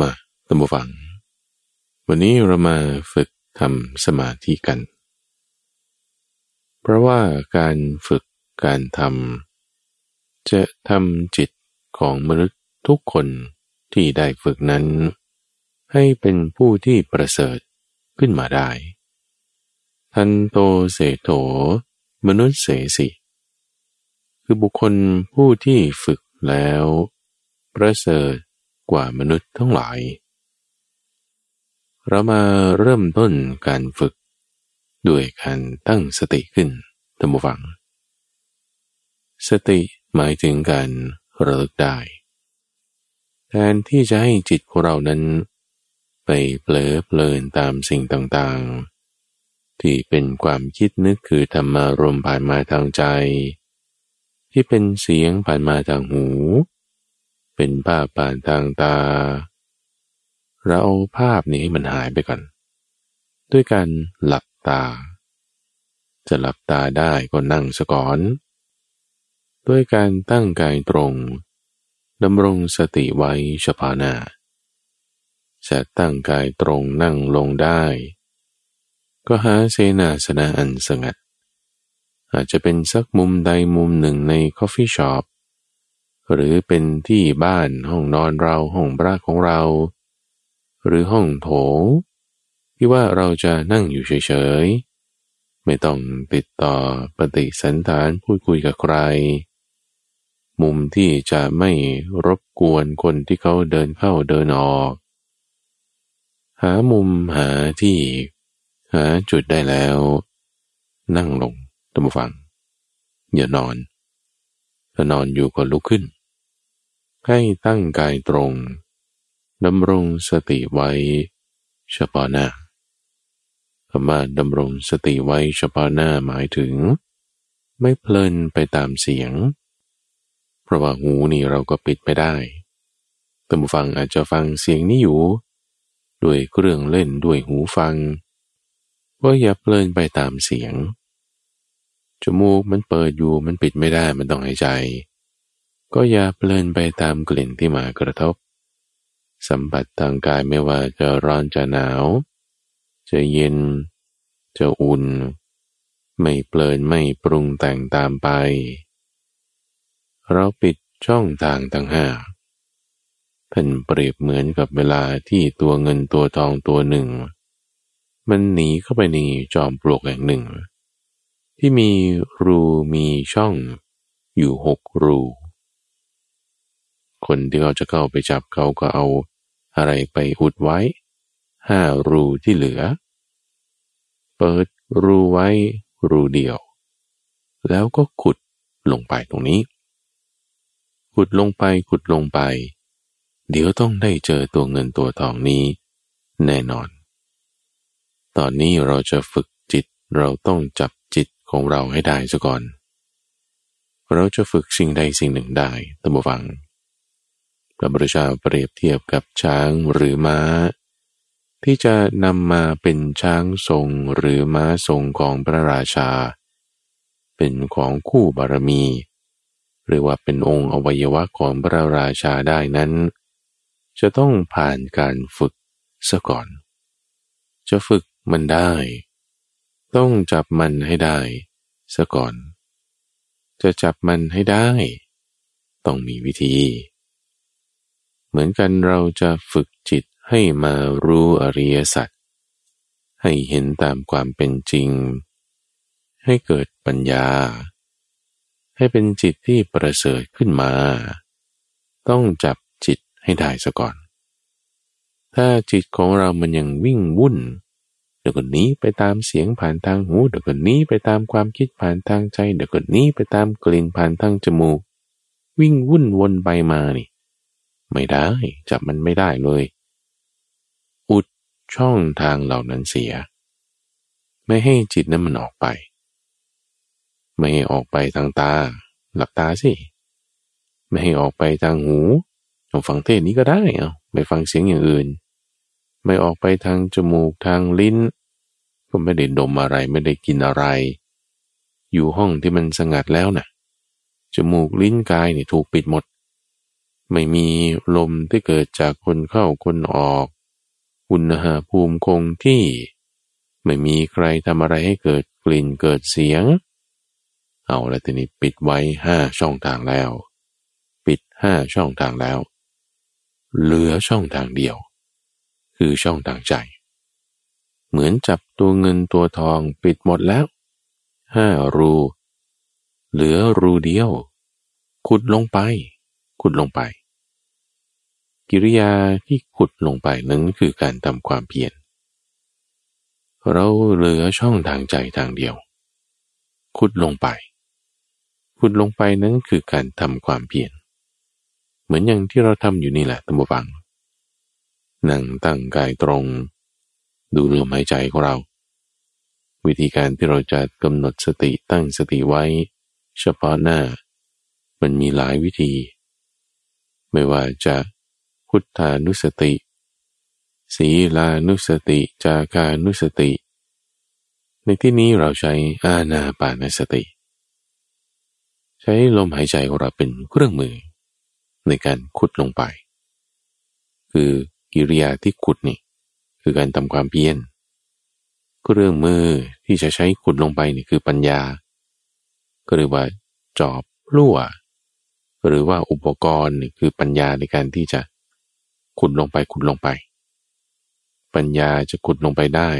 มาตัมบูฟัง วันนี้เรามาฝึกทำสมาธิกัน เพราะว่าการฝึกการทำจะทำจิตของมนุษย์ทุกคนที่ได้ฝึกนั้น ให้เป็นผู้ที่ประเสริฐขึ้นมาได้ ทันโตเสโถ มนุษย์เสสิ คือบุคคลผู้ที่ฝึกแล้ว ประเสริฐ กว่ามนุษย์ทั้งหลาย เรามาเริ่มต้นการฝึกด้วยการตั้งสติขึ้นท่านผู้ฟัง สติหมายถึงการระลึกได้ แทนที่จะให้จิตของเรานั้น ไปเผลอเพลินตามสิ่งต่างๆ ที่เป็นความคิดนึกคือธรรมารมผ่านมาทางใจ ที่เป็นเสียงผ่านมาทางหู เป็นภาพผ่านทางตา เราเอาภาพนี้ให้มันหายไปก่อน ด้วยการหลับตา จะหลับตาได้ก็นั่งสก่อน ด้วยการตั้งกายตรงดำรงสติไว้เฉพาะหน้าจะตั้งกายตรงนั่งลงได้ ก็หาเสนาสนะอันสงัด อาจจะเป็นสักมุมใดมุมหนึ่งใน coffee shop หรือเป็นที่บ้านห้องนอนเราห้องพระของเรา หรือห้องโถง ที่ว่าเราจะนั่งอยู่เฉยๆ ไม่ต้องติดต่อปฏิสันถารพูดคุยกับใคร มุมที่จะไม่รบกวนคนที่เขาเดินเข้าเดินออก หามุมหาที่หาจุดได้แล้ว นั่งลงตัมฟัง อย่านอนถ้านอนอยู่ก็ลุกขึ้น ให้ตั้งกายตรงดำรงสติไว้เฉพาะหน้าคำว่าดำรงสติไว้เฉพาะหน้าหมายถึง ไม่เพลินไปตามเสียง เพราะว่าหูนี่เราก็ปิดไม่ได้ตัมฟังอาจจะฟังเสียงนี้อยู่ ด้วยเครื่องเล่นด้วยหูฟังก็อย่าเพลินไปตามเสียง จมูกมันเปิดอยู่มันปิดไม่ได้มันต้องหายใจ ก็อย่าเพลินไปตามกลิ่นที่มากระทบ สัมผัสทางกายไม่ว่าจะร้อนจะหนาว จะเย็น จะอุ่น ไม่เพลินไม่ปรุงแต่งตามไป เราปิดช่องทางต่างห้ากเป็นเปรียบเหมือนกับเวลาที่ตัวเงินตัวทองตัวหนึ่ง มันหนีเข้าไปในจอมปลวกแห่งหนึ่ง ที่มีรูมีช่องอยู่หกรู คนที่เขาจะเข้าไปจับเขาก็เอาอะไรไปอุดไว้ห้ารูที่เหลือ เปิดรูไว้รูเดียว แล้วก็ขุดลงไปตรงนี้ ขุดลงไปขุดลงไป เดี๋ยวต้องได้เจอตัวเงินตัวทองนี้ แน่นอน ตอนนี้เราจะฝึกจิตเราต้องจับจิตของเราให้ได้ซะก่อน เราจะฝึกสิ่งใดสิ่งหนึ่งได้ตั้งฟัง พระบริชาเปรียบเทียบกับช้างหรือม้า ที่จะนำมาเป็นช้างทรงหรือม้าทรงของพระราชา เป็นของคู่บารมี หรือว่าเป็นองค์อวัยวะของพระราชาได้นั้น จะต้องผ่านการฝึกซะก่อน จะฝึกมันได้ ต้องจับมันให้ได้ซะก่อน จะจับมันให้ได้ ต้องมีวิธี เหมือนกันเราจะฝึกจิตให้มารู้อริยสัจให้เห็นตามความเป็นจริง ให้เกิดปัญญา ให้เป็นจิตที่ประเสริฐขึ้นมา ต้องจับจิตให้ได้ซะก่อน ถ้าจิตของเรามันยังวิ่งวุ่นเดี๋ยวก็นี้ไปตามเสียงผ่านทางหูเดี๋ยวก็นี้ไปตามความคิดผ่านทางใจเดี๋ยวก็นี้ไปตามกลิ่นผ่านทางจมูก วิ่งวุ่นวนไปมานี่ ไม่ได้ จับมันไม่ได้เลย อุดช่องทางเหล่านั้นเสีย ไม่ให้จิตนั้นมันออกไป ไม่ให้ออกไปทางตา หลับตาสิ ไม่ให้ออกไปทางหูลองฟังเทศนี้ก็ได้เอาไม่ฟังเสียงอย่างอื่น ไม่ออกไปทางจมูกทางลิ้น ก็ไม่ได้ดมอะไรไม่ได้กินอะไร อยู่ห้องที่มันสงัดแล้วนะ่ะจมูกลิ้นกายเนี่ยถูกปิดหมด ไม่มีลมที่เกิดจากคนเข้าคนออก อุณหภูมิคงที่ ไม่มีใครทำอะไรให้เกิดกลิ่นเกิดเสียง เอาละทีนี้ปิดไว้ห้าช่องทางแล้ว ปิดห้าช่องทางแล้ว เหลือช่องทางเดียว คือช่องทางใจ เหมือนจับตัวเงินตัวทองปิดหมดแล้วห้ารู เหลือรูเดียว ขุดลงไป ขุดลงไป กิริยาที่ขุดลงไปนั้นคือการทำความเพียรเราเหลือช่องทางใจทางเดียว ขุดลงไป ขุดลงไปนั้นคือการทำความเพียรเหมือนอย่างที่เราทำอยู่นี่แหละตัมบังนั่งตั้งกายตรง ดูลมหายใจของเรา วิธีการที่เราจะกำหนดสติตั้งสติไว้ เฉพาะหน้า มันมีหลายวิธี ไม่ว่าจะพุทธานุสติ ศีลานุสติ จากานุสติ ในที่นี้เราใช้อาณาปานสติ ใช้ลมหายใจของเราเป็นเครื่องมือ ในการขุดลงไป คือกิริยาที่ขุดนี่ คือการทำความเพียรเครื่องมือที่จะใช้ขุดลงไปนี่คือปัญญา ก็เรียกว่าจอบลั่ว หรือว่าอุปกรณ์คือปัญญาในการที่จะขุดลงไปขุดลงไป ปัญญาจะขุดลงไปได้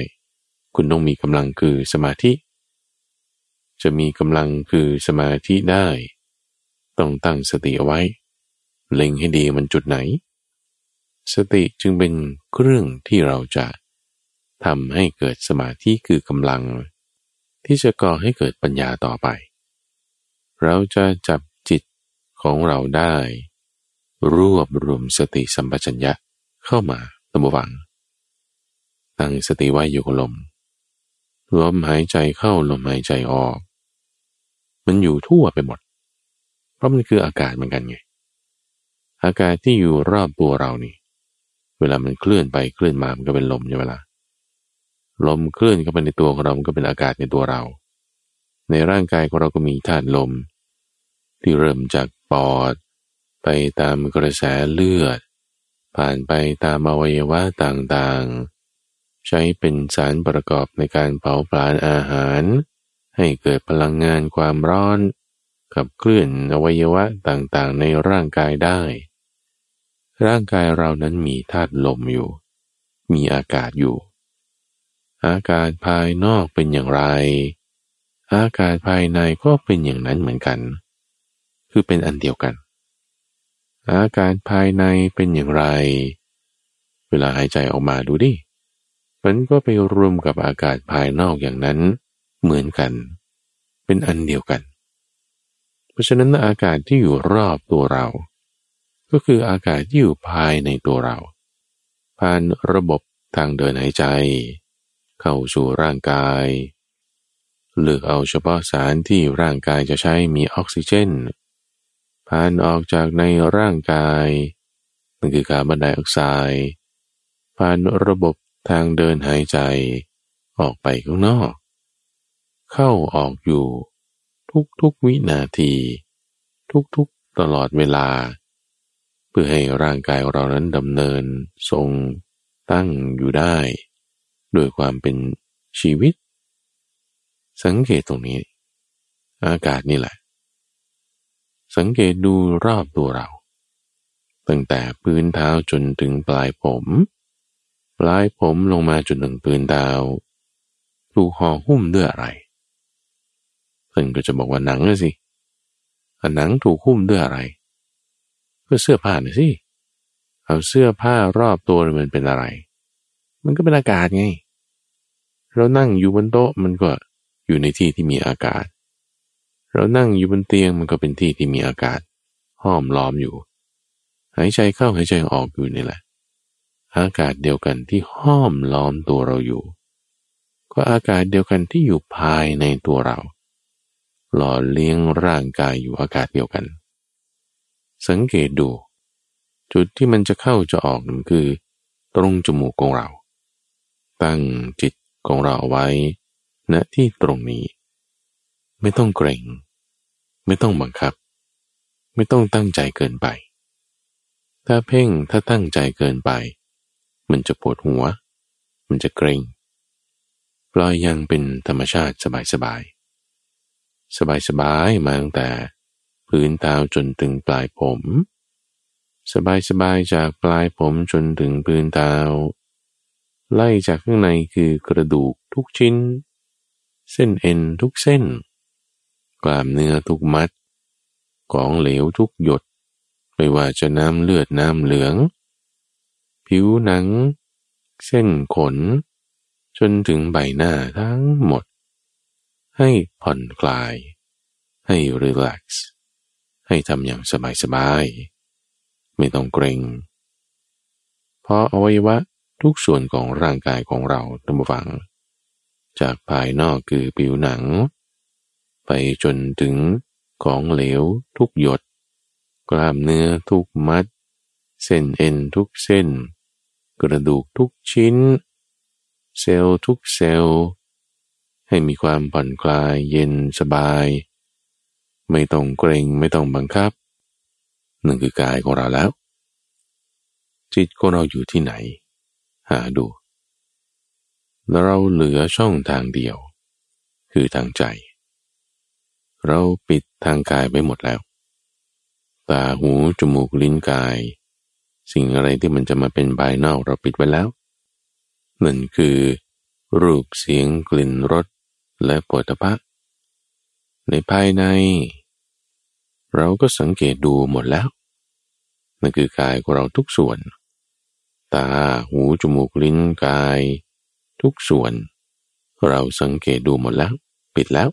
คุณต้องมีกำลังคือสมาธิ จะมีกำลังคือสมาธิได้ ต้องตั้งสติเอาไว้ เล็งให้ดีมันจุดไหน สติจึงเป็นเครื่องที่เราจะทำให้เกิดสมาธิคือกำลัง ที่จะก่อให้เกิดปัญญาต่อไป เราจะจับ ของเราได้ รวบรวมสติสัมปชัญญะเข้ามาตั้งวัง ตั้งสติไว้อยู่กับลมลมหายใจเข้าลมหายใจออก มันอยู่ทั่วไปหมด เพราะมันคืออากาศเหมือนกันไง อากาศที่อยู่รอบตัวเรานี่ เวลามันเคลื่อนไปเคลื่อนมามันก็เป็นลมใช่ไหมละ่ะลมเคลื่อนเข้าไปในตัวของเรามันก็เป็นอากาศในตัวเรา ในร่างกายของเราก็มีธาตุลม ที่เริ่มจาก ปอด ไปตามกระแสเลือด ผ่านไปตามอวัยวะต่างๆ ใช้เป็นสารประกอบในการเผาผลาญอาหาร ให้เกิดพลังงานความร้อนขับเคลื่อนอวัยวะต่างๆ ในร่างกายได้ ร่างกายเรานั้นมีธาตุลมอยู่ มีอากาศอยู่ อากาศภายนอกเป็นอย่างไร อากาศภายในก็เป็นอย่างนั้นเหมือนกัน คือเป็นอันเดียวกัน อากาศภายในเป็นอย่างไร เวลาหายใจออกมาดูดิ มันก็ไปรวมกับอากาศภายนอกอย่างนั้นเหมือนกัน เป็นอันเดียวกัน เพราะฉะนั้นอากาศที่อยู่รอบตัวเรา ก็คืออากาศที่อยู่ภายในตัวเรา ผ่านระบบทางเดินหายใจ เข้าสู่ร่างกายเลือกเอาเฉพาะสารที่ร่างกายจะใช้มีออกซิเจน ผ่านออกจากในร่างกายนั่นคือคาร์บอนไดออกไซด์ผ่านระบบทางเดินหายใจ ออกไปข้างนอก เข้าออกอยู่ทุกๆวินาที ทุกๆตลอดเวลา เพื่อให้ร่างกายเรานั้นดำเนินทรงตั้งอยู่ได้ด้วยความเป็นชีวิต สังเกตตรงนี้ อากาศนี่แหละ สังเกตดูรอบตัวเรา ตั้งแต่พื้นเท้าจนถึงปลายผม ปลายผมลงมาจนถึงพื้นเท้าถูกห่อหุ้มด้วยอะไรเพื่อนก็จะบอกว่าหนังเลยสิหนังถูกหุ้มด้วยอะไร ก็เสื้อผ้าน่ะสิ เอาเสื้อผ้ารอบตัวมันเป็นอะไร มันก็เป็นอากาศไง เรานั่งอยู่บนโต๊ะมันก็อยู่ในที่ที่มีอากาศ เรานั่งอยู่บนเตียงมันก็เป็นที่ที่มีอากาศ ห้อมล้อมอยู่ หายใจเข้าหายใจออกอยู่นี่แหละ อากาศเดียวกันที่ห้อมล้อมตัวเราอยู่ ก็อากาศเดียวกันที่อยู่ภายในตัวเรา หล่อเลี้ยงร่างกายอยู่อากาศเดียวกัน สังเกตดู จุดที่มันจะเข้าจะออกนั่นคือ ตรงจมูกของเรา ตั้งจิตของเราเอาไว้ณที่ตรงนี้ ไม่ต้องเกรง ไม่ต้องบังคับ ไม่ต้องตั้งใจเกินไป ถ้าเพ่งถ้าตั้งใจเกินไป มันจะปวดหัว มันจะเกรงปล่อยยังเป็นธรรมชาติสบายสบายสบายสบายมาตั้งแต่พื้นเท้าจนถึงปลายผม สบายสบายจากปลายผมจนถึงพื้นเท้า ไล่จากข้างในคือกระดูกทุกชิ้น เส้นเอ็นทุกเส้น กล้ามเนื้อทุกมัด ของเหลวทุกหยด ไม่ว่าจะน้ำเลือดน้ำเหลือง ผิวหนัง เส้นขน จนถึงใบหน้าทั้งหมด ให้ผ่อนคลาย ให้รีแลกซ์ให้ทำอย่างสบายๆ ไม่ต้องเกรงเพออวัยวะทุกส่วนของร่างกายของเราตั้งฟัง จากภายนอกคือผิวหนัง ไปจนถึงของเหลวทุกหยด กล้ามเนื้อทุกมัด เส้นเอ็นทุกเส้น กระดูกทุกชิ้น เซลล์ทุกเซลล์ ให้มีความผ่อนคลายเย็นสบาย ไม่ต้องเกรงไม่ต้องบังคับนั่นคือกายของเราแล้ว จิตของเราอยู่ที่ไหน หาดูเราเหลือช่องทางเดียว คือทางใจ เราปิดทางกายไปหมดแล้ว ตาหูจมูกลิ้นกาย สิ่งอะไรที่มันจะมาเป็นภายนอกเราปิดไว้แล้วนั่นคือ รูปเสียงกลิ่นรสและปฐะในภายใน เราก็สังเกตดูหมดแล้วนั่นคือกายของเราทุกส่วน ตาหูจมูกลิ้นกาย ทุกส่วน เราสังเกตดูหมดแล้ว ปิดแล้ว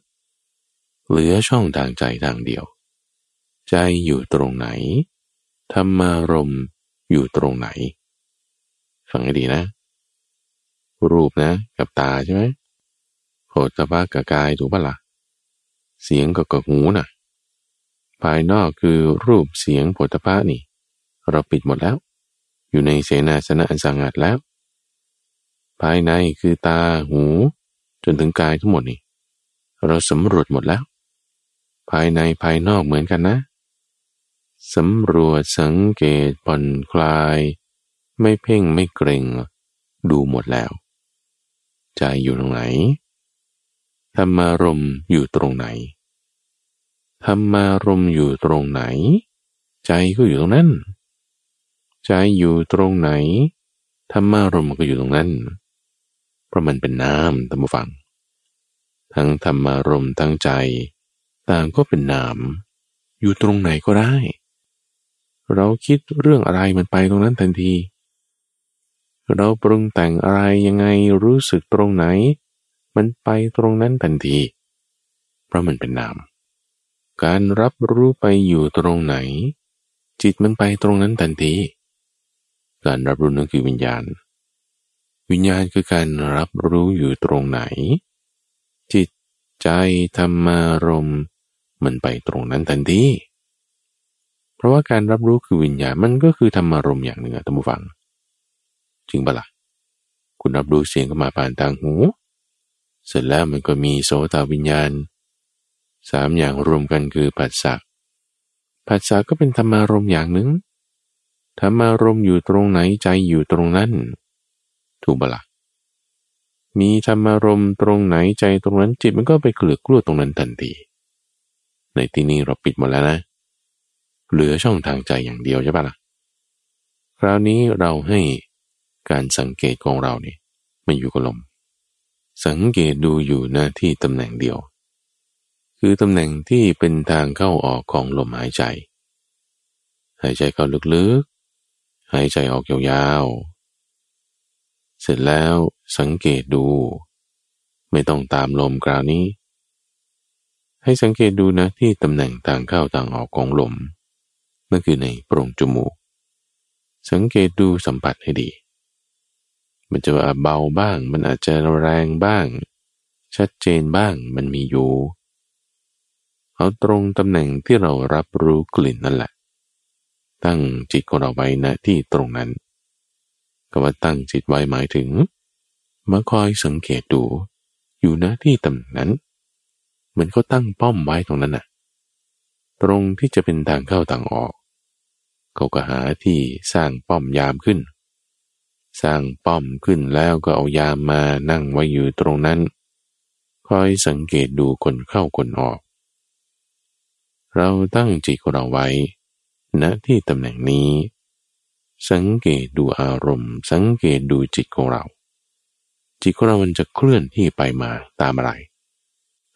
เหลือช่องทางใจทางเดียว ใจอยู่ตรงไหน ธรรมารมอยู่ตรงไหน ฟังให้ดีนะ รูปนะ กับตาใช่ไหมโผฏฐะกับกายถูกปะละ่ะ เสียงกับกับหูนะ่ะ ภายนอกคือรูปเสียงโผฏฐะนี่ เราปิดหมดแล้ว อยู่ในเสนาสนะอันสงัดแล้ว ภายในคือตาหู จนถึงกายทั้งหมดนี่เราสำรวจหมดแล้ว ภายในภายนอกเหมือนกันนะสำรวจสังเกตผ่อนคลาย ไม่เพ่งไม่เกรงดูหมดแล้ว ใจอยู่ตรงไหน ธรรมารมอยู่ตรงไหน ธรรมารมอยู่ตรงไหน ใจก็อยู่ตรงนั้น ใจอยู่ตรงไหน ธรรมารมก็อยู่ตรงนั้น เพราะมันเป็นน้ำธรรมฟัง ทั้งธรรมารมทั้งใจ ต่างก็เป็นน้ำอยู่ตรงไหนก็ได้ เราคิดเรื่องอะไรมันไปตรงนั้นทันที เราปรุงแต่งอะไรยังไงรู้สึกตรงไหน มันไปตรงนั้นทันที เพราะมันเป็นนาม การรับรู้ไปอยู่ตรงไหน จิตมันไปตรงนั้นทันทีการรับรู้นั่นคือวิญญาณ วิญญาณคือการรับรู้อยู่ตรงไหน จิตใจธรรมารม มันไปตรงนั้นทันทีเพราะว่าการรับรู้คือวิญญาณมันก็คือธรรมารมอย่างหนึ่งอะท่านผู้ฟัง จริงปะละ่ะคุณรับรู้เสียงเข้ามาผ่านทางหู เสร็จแล้วมันก็มีโสตวิญญาณสามอย่างรวมกันคือปัสสะปัสสะก็เป็นธรรมารมอย่างหนึ่งธรรมารมอยู่ตรงไหนใจอยู่ตรงนั้น ถูกบละมีธรรมารมตรงไหนใจตรงนั้นจิตมันก็ไปเกลือกกลัวตรงนั้นทันที ในที่นี้เราปิดหมดแล้วนะ เหลือช่องทางใจอย่างเดียวใช่ปะละ่ะ คราวนี้เราให้การสังเกตของเราเนี่ยมันอยู่กับลม สังเกตดูอยู่หน้าที่ตำแหน่งเดียว คือตำแหน่งที่เป็นทางเข้าออกของลมหายใจ หายใจเข้าลึกๆ หายใจออกยาวๆ เสร็จแล้วสังเกตดู ไม่ต้องตามลมกราวนี้ ให้สังเกตดูนะที่ตำแหน่งทางเข้าทางออกของลมนั่นคือในโพรงจมูก สังเกตดูสัมผัสให้ดี มันจะเบาบ้าง มันอาจจะแรงบ้าง ชัดเจนบ้างมันมีอยู่ เอาตรงตำแหน่งที่เรารับรู้กลิ่นนั่นแหละ ตั้งจิตของเราไว้ณที่ตรงนั้นก็ว่าตั้งจิตไว้หมายถึงมาคอยสังเกตดู อยู่ณที่ตำแหน่งนั้น เหมือนเขาตั้งป้อมไว้ตรงนั้นน่ะ ตรงที่จะเป็นทางเข้าทางออก เขาก็หาที่สร้างป้อมยามขึ้น สร้างป้อมขึ้นแล้วก็เอายามมานั่งไว้อยู่ตรงนั้น คอยสังเกตดูคนเข้าคนออก เราตั้งจิตของเราไว้ณที่ตำแหน่งนี้ สังเกตดูอารมณ์ สังเกตดูจิตของเรา จิตของเรามันจะเคลื่อนที่ไปมาตามอะไร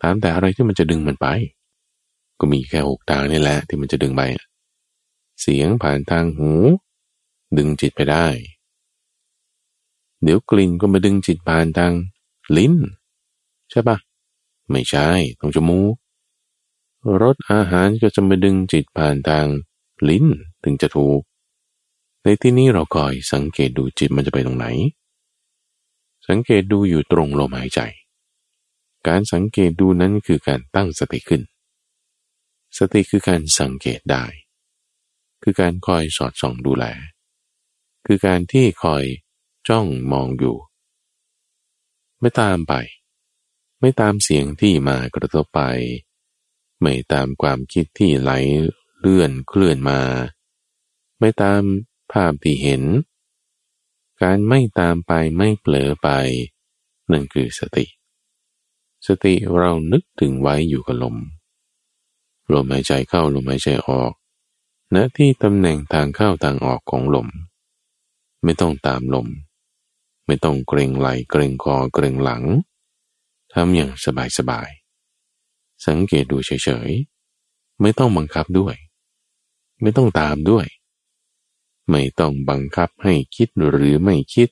ตามแต่อะไรที่มันจะดึงมันไป ก็มีแค่หกทางนี่แหละที่มันจะดึงไป เสียงผ่านทางหู ดึงจิตไปได้ เดี๋ยวกลิ่นก็มาดึงจิตผ่านทางลิ้น ใช่ปะไม่ใช่ตรงจมูกรสอาหารก็จะมาดึงจิตผ่านทางลิ้นถึงจะถูก ในที่นี้เราคอยสังเกตดูจิตมันจะไปตรงไหน สังเกตดูอยู่ตรงลมหายใจ การสังเกตดูนั้นคือการตั้งสติขึ้น สติคือการสังเกตได้ คือการคอยสอดส่องดูแล คือการที่คอยจ้องมองอยู่ ไม่ตามไป ไม่ตามเสียงที่มากระทบไป ไม่ตามความคิดที่ไหลเลื่อนเคลื่อนมา ไม่ตามภาพที่เห็น การไม่ตามไปไม่เผลอไป นั่นคือสติ สติเรานึกถึงไว้อยู่กับลม ลมหายใจเข้าลมหายใจออกณที่ตำแหน่งทางเข้าทางออกของลม ไม่ต้องตามลม ไม่ต้องเกรงไหลเกรงคอเกรงหลังทำอย่างสบายๆสังเกตดูเฉยๆ ไม่ต้องบังคับด้วย ไม่ต้องตามด้วย ไม่ต้องบังคับให้คิดหรือไม่คิด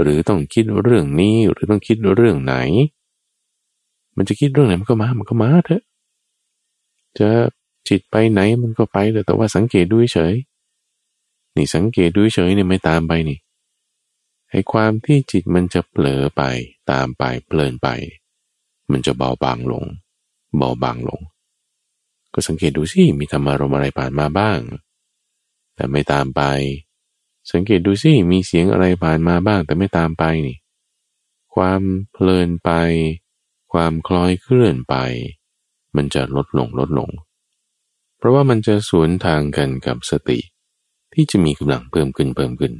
หรือต้องคิดเรื่องนี้หรือต้องคิดเรื่องไหน มันจะคิดเรื่องไหนมันก็มา มันก็มาเถอะ จะจิตไปไหนมันก็ไปแต่ว่าสังเกตดูเฉย นี่สังเกตดูเฉยเนี่ยไม่ตามไปนี่ให้ความที่จิตมันจะเผลอไปตามไปเพลินไป มันจะเบาบางลง เบาบางลง ก็สังเกตดูสิมีธรรมารมอะไรผ่านมาบ้าง แต่ไม่ตามไป สังเกตดูสิมีเสียงอะไรผ่านมาบ้าง แต่ไม่ตามไปนี่ ความเพลินไป ความคล้อยเคลื่อนไป มันจะลดลงลดลง เพราะว่ามันจะสวนทางกันกับสติ ที่จะมีกำลังเพิ่มขึ้นเพิ่มขึ้น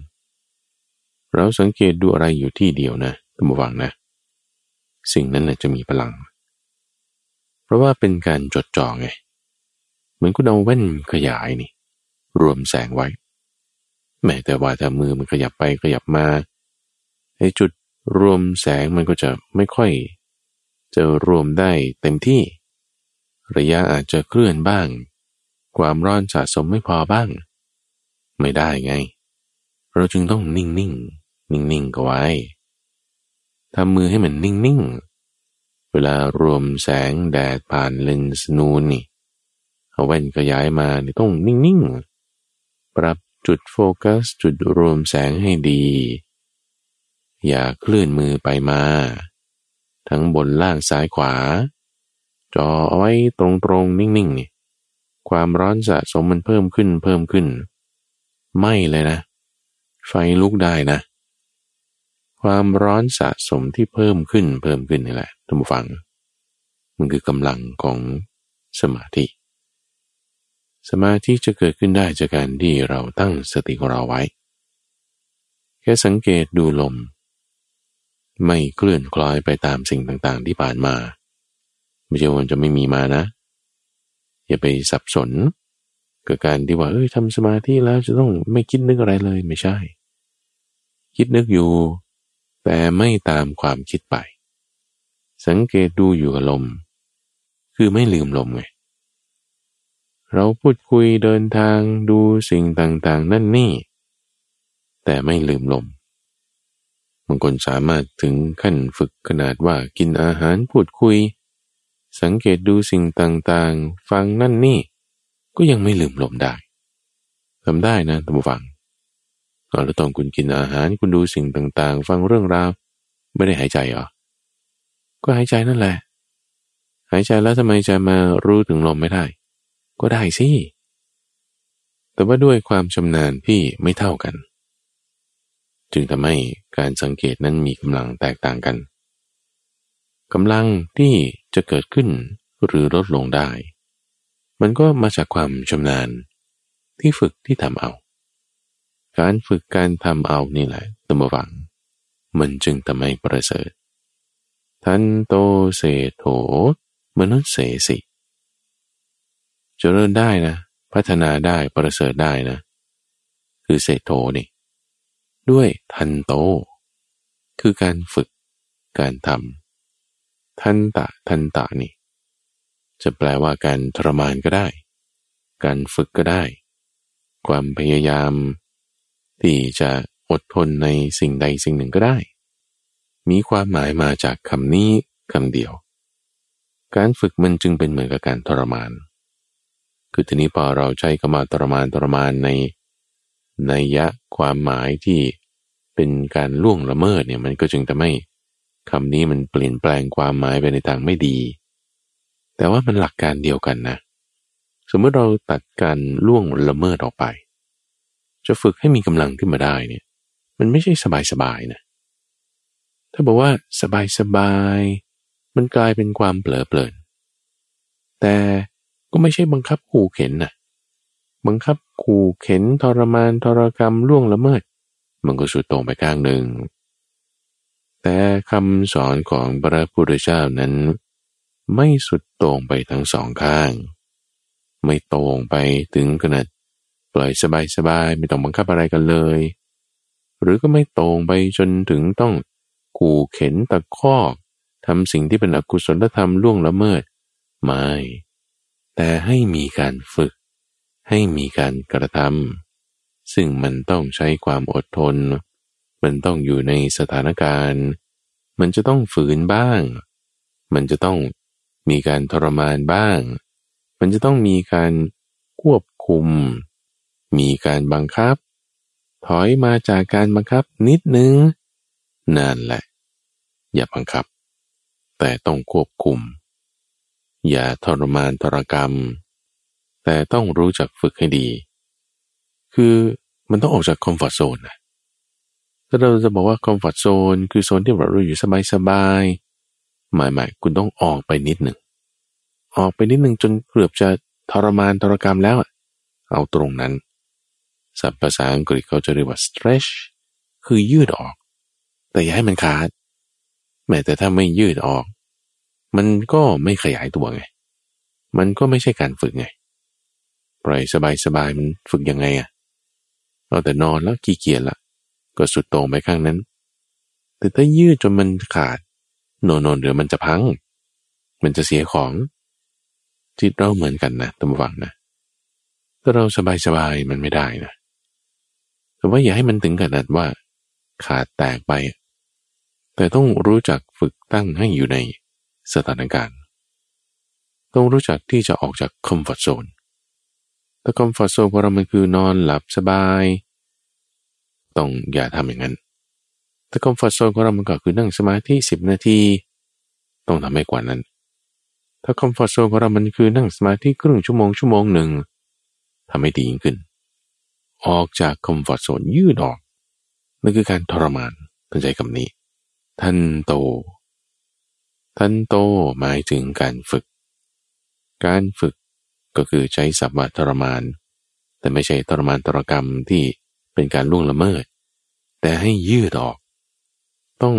เราสังเกตดูอะไรอยู่ที่เดียวนะตั้งวังนะ สิ่งนั้นนะจะมีพลัง เพราะว่าเป็นการจดจ่อไง เหมือนคุณเอาแว่นขยายนี่ รวมแสงไว้ แม้แต่ว่าถ้ามือมันขยับไปขยับมาไอ้จุดรวมแสงมันก็จะไม่ค่อย จะรวมได้เต็มที่ ระยะอาจจะเคลื่อนบ้าง ความร้อนสะสมไม่พอบ้าง ไม่ได้ไง เราจึงต้องนิ่งนิ่งนิ่งนิ่งก็ไว้ทำมือให้มันนิ่งนิ่งเวลารวมแสงแดดผ่านเลนส์นูนนี่เอาแว่นขยายมาเนี่ยต้องนิ่งๆ ปรับจุดโฟกัสจุดรวมแสงให้ดี อย่าเคลื่อนมือไปมา ทั้งบนล่างซ้ายขวา จอเอาไว้ตรงๆ นิ่งๆนี่ความร้อนสะสมมันเพิ่มขึ้นเพิ่มขึ้น ไม่เลยนะ ไฟลุกได้นะ ความร้อนสะสมที่เพิ่มขึ้นเพิ่มขึ้นนี่แหละท่านผู้ฟัง มันคือกำลังของสมาธิ สมาธิจะเกิดขึ้นได้จากการที่เราตั้งสติของเราไว้ แค่สังเกตดูลม ไม่เคลื่อนคล้อยไปตามสิ่งต่างๆ ที่ผ่านมา ไม่ใช่ว่าจะไม่มีมานะ อย่าไปสับสนกับการที่ว่าเอ้ยทำสมาธิแล้วจะต้องไม่คิดนึกอะไรเลยไม่ใช่ คิดนึกอยู่ แต่ไม่ตามความคิดไป สังเกตดูอยู่กับลม คือไม่ลืมลมไงเราพูดคุยเดินทางดูสิ่งต่างๆ นั่นนี่ แต่ไม่ลืมลม บางคนสามารถถึงขั้นฝึกขนาดว่ากินอาหารพูดคุย สังเกตดูสิ่งต่างๆ ฟังนั่นนี่ ก็ยังไม่ลืมลมได้ทำได้นะท่านผู้ฟังแล้วตอนคุณกินอาหารคุณดูสิ่งต่างๆ ฟังเรื่องราว ไม่ได้หายใจหรอ ก็หายใจนั่นแหละ หายใจแล้วทำไมจะมารู้ถึงลมไม่ได้ ก็ได้สิแต่ว่าด้วยความชำนาญที่ไม่เท่ากัน จึงทำให้การสังเกตนั้นมีกำลังแตกต่างกันกำลังที่จะเกิดขึ้นหรือลดลงได้ มันก็มาจากความชำนาญที่ฝึกที่ทำเอา การฝึกการทำเอานี่แหละตัมวัง มันจึงทำให้ประเสริฐทันโตเสโถมนุษย์เสสิจะเริญได้นะ พัฒนาได้ประเสริฐได้นะ คือเศโทนี่ ด้วยทันโต คือการฝึกการทำทันตะทันตะนี่ จะแปลว่าการทรมานก็ได้ การฝึกก็ได้ ความพยายาม ที่จะอดทนในสิ่งใดสิ่งหนึ่งก็ได้ มีความหมายมาจากคำนี้คำเดียว การฝึกมันจึงเป็นเหมือนกับการทรมาน คือทีนี้พอเราใช้คำว่าทรมานทรมานใน นัยยะความหมายที่เป็นการล่วงละเมิดเนี่ยมันก็จึงทำให้คำนี้มันเปลี่ยนแปลงความหมายไปในทางไม่ดี แต่ว่ามันหลักการเดียวกันนะ สมมติเราตัดการล่วงละเมิดออกไป จะฝึกให้มีกำลังขึ้นมาได้เนี่ย มันไม่ใช่สบายๆนะ ถ้าบอกว่าสบายๆ มันกลายเป็นความเปลอเปลินแต่ก็ไม่ใช่บังคับขู่เข็นนะ บังคับขู่เข็นทรมานทรกรรมล่วงละเมิด มันก็สุดตรงไปข้างหนึ่ง แต่คำสอนของพระพุทธเจ้านั้น ไม่สุดตรงไปทั้งสองข้าง ไม่ตรงไปถึงขนาดปล่อยสบายๆไม่ต้องบังคับอะไรกันเลย หรือก็ไม่ตรงไปจนถึงต้องขู่เข็นตะคอกทำสิ่งที่เป็นอกุศลธรรมล่วงละเมิด ไม่ แต่ให้มีการฝึก ให้มีการกระทำซึ่งมันต้องใช้ความอดทน มันต้องอยู่ในสถานการณ์ มันจะต้องฝืนบ้าง มันจะต้องมีการทรมานบ้าง มันจะต้องมีการควบคุม มีการบังคับ ถอยมาจากการบังคับนิดนึงนั่นแหละ อย่าบังคับ แต่ต้องควบคุม อย่าทรมานทรกรรม แต่ต้องรู้จักฝึกให้ดี คือมันต้องออกจากคอมฟอร์ทโซนนะถ้าเราจะบอกว่าคอมฟอร์ทโซนคือโซนที่เราอยู่สบายๆหมายหมายคุณต้องออกไปนิดหนึ่ง ออกไปนิดหนึ่งจนเกือบจะทรมานทรกรรมแล้วเอาตรงนั้นศัพท์ภาษาอังกฤษเขาจะเรียกว่า stretch คือยืดออก แต่อย่าให้มันขาด แม้แต่ถ้าไม่ยืดออก มันก็ไม่ขยายตัวไง มันก็ไม่ใช่การฝึกไง ปล่อยสบายๆมันฝึกยังไงอะ่ะเอาแต่นอนแล้วขี้เกียจละก็สุดโตรงไปข้างนั้น แต่ถ้ายืดจนมันขาด โนนนเดี๋ยวมันจะพัง มันจะเสียของจิตเราเหมือนกันนะตำวังนะถ้าเราสบายๆมันไม่ได้นะแต่ว่าอย่าให้มันถึงขนาดว่า ขาดแตกไป แต่ต้องรู้จักฝึกตั้งให้อยู่ในสถานการณ์ ต้องรู้จักที่จะออกจาก comfort zone แต่ comfort zone ของเรามันคือนอนหลับสบาย ต้องอย่าทำอย่างนั้น แต่ comfort zone ของเรามันก็คือนั่งสมาธิสิบนาที ต้องทำให้กว่านั้น ถ้า comfort zone ของเรามันคือนั่งสมาธิครึ่งชั่วโมงชั่วโมงหนึ่งทำให้ดียิ่งขึ้น ออกจากคอมฟอร์ทโซนยืดออกนั่นคือการทรมานตั้งใจคำนี้ ท่านโตทันโตหมายถึงการฝึก การฝึก ก็คือใช้สัพท์ทรมาน แต่ไม่ใช่ทรมานตรกรรมที่เป็นการล่วงละเมิด แต่ให้ยืดออก ต้อง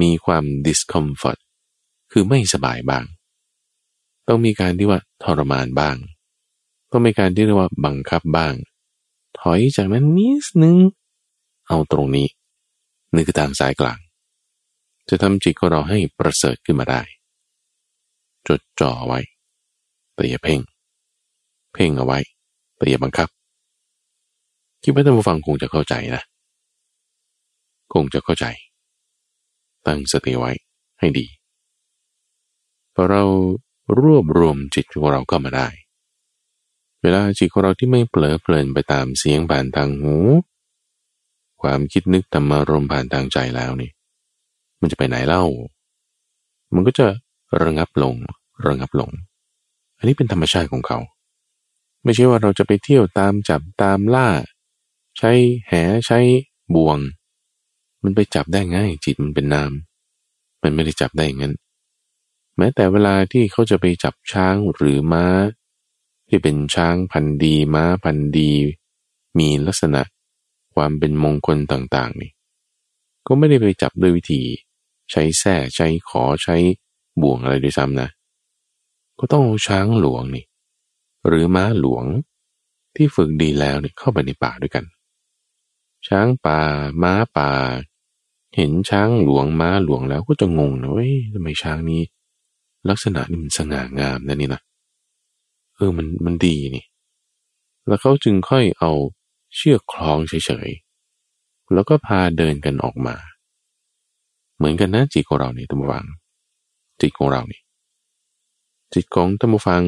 มีความ discomfort คือไม่สบายบ้าง ต้องมีการที่ว่าทรมานบ้าง ต้องมีการที่เรียกว่าบังคับบ้าง ถอยจากนั้นนิดนึง เอาตรงนี้นี่คือทางสายกลาง จะทำจิตของเราให้ประเสริฐขึ้นมาได้ จดจ่อไว้แต่อย่าเพ่ง เพ่งเอาไว้แต่อย่าบังคับ คิดว่าท่านผู้ฟังคงจะเข้าใจนะ คงจะเข้าใจ ตั้งสติไว้ให้ดีพอเรารวบรวมจิตของเราเข้ามาได้ เวลาจิตของเราที่ไม่เปลอเพลินไปตามเสียงผ่านทางหู ความคิดนึกธรรมารมผ่านทางใจแล้วนี่ มันจะไปไหนเล่า มันก็จะระงับลงระงับลง อันนี้เป็นธรรมชาติของเขา ไม่ใช่ว่าเราจะไปเที่ยวตามจับตามล่า ใช้แหใช้บ่วง มันไปจับได้ง่ายจิตมันเป็นนาม มันไม่ได้จับได้งั้น แม้แต่เวลาที่เขาจะไปจับช้างหรือม้า ที่เป็นช้างพันธุ์ดีม้าพันธุ์ดี มีลักษณะความเป็นมงคลต่างๆนี่ก็ไม่ได้ไปจับด้วยวิธี ใช้แส้ใช้ขอใช้บ่วงอะไรด้วยซ้ำนะ ก็ต้องเอาช้างหลวงนี่ หรือม้าหลวงที่ฝึกดีแล้วเนี่ยเข้าไปในป่าด้วยกัน ช้างป่า ม้าป่า เห็นช้างหลวงม้าหลวงแล้วก็จะงงนะเว้ยทำไมช้างนี้ ลักษณะนี่มันสง่างามนะนี่นะเออมันมันดีนี่ แล้วเขาจึงค่อยเอาเชือกคล้องเฉยๆ แล้วก็พาเดินกันออกมา เหมือนกันนะจิตของเราเนี่ตัมฟัง จิตของเราเนี่จิตของตัมฟัง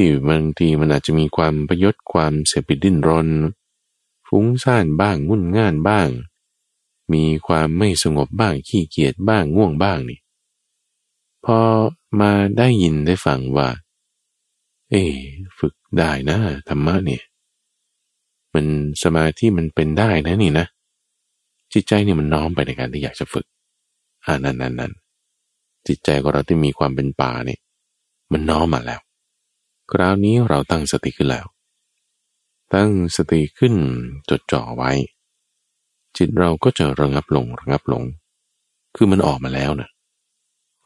ที่บางทีมันอาจจะมีความประยศความเสพติดดิ้นรน ฟุ้งซ่านบ้างงุ่นง่านบ้าง มีความไม่สงบบ้างขี้เกียจบ้างง่วงบ้างนี่พอมาได้ยินได้ฟังว่า เอ๊ฝึกได้นะธรรมะเนี่ย มันสมาธิมันเป็นได้นะนี่นะ จิตใจเนี่ยมันน้อมไปในการที่อยากจะฝึกอ่านั่นนั่นนั่นจิตใจของเราที่มีความเป็นป่าเนี่ย มันน้อมมาแล้ว คราวนี้เราตั้งสติขึ้นแล้ว ตั้งสติขึ้นจดจ่อไว้ จิตเราก็จะระงับลงระงับลง คือมันออกมาแล้วนะ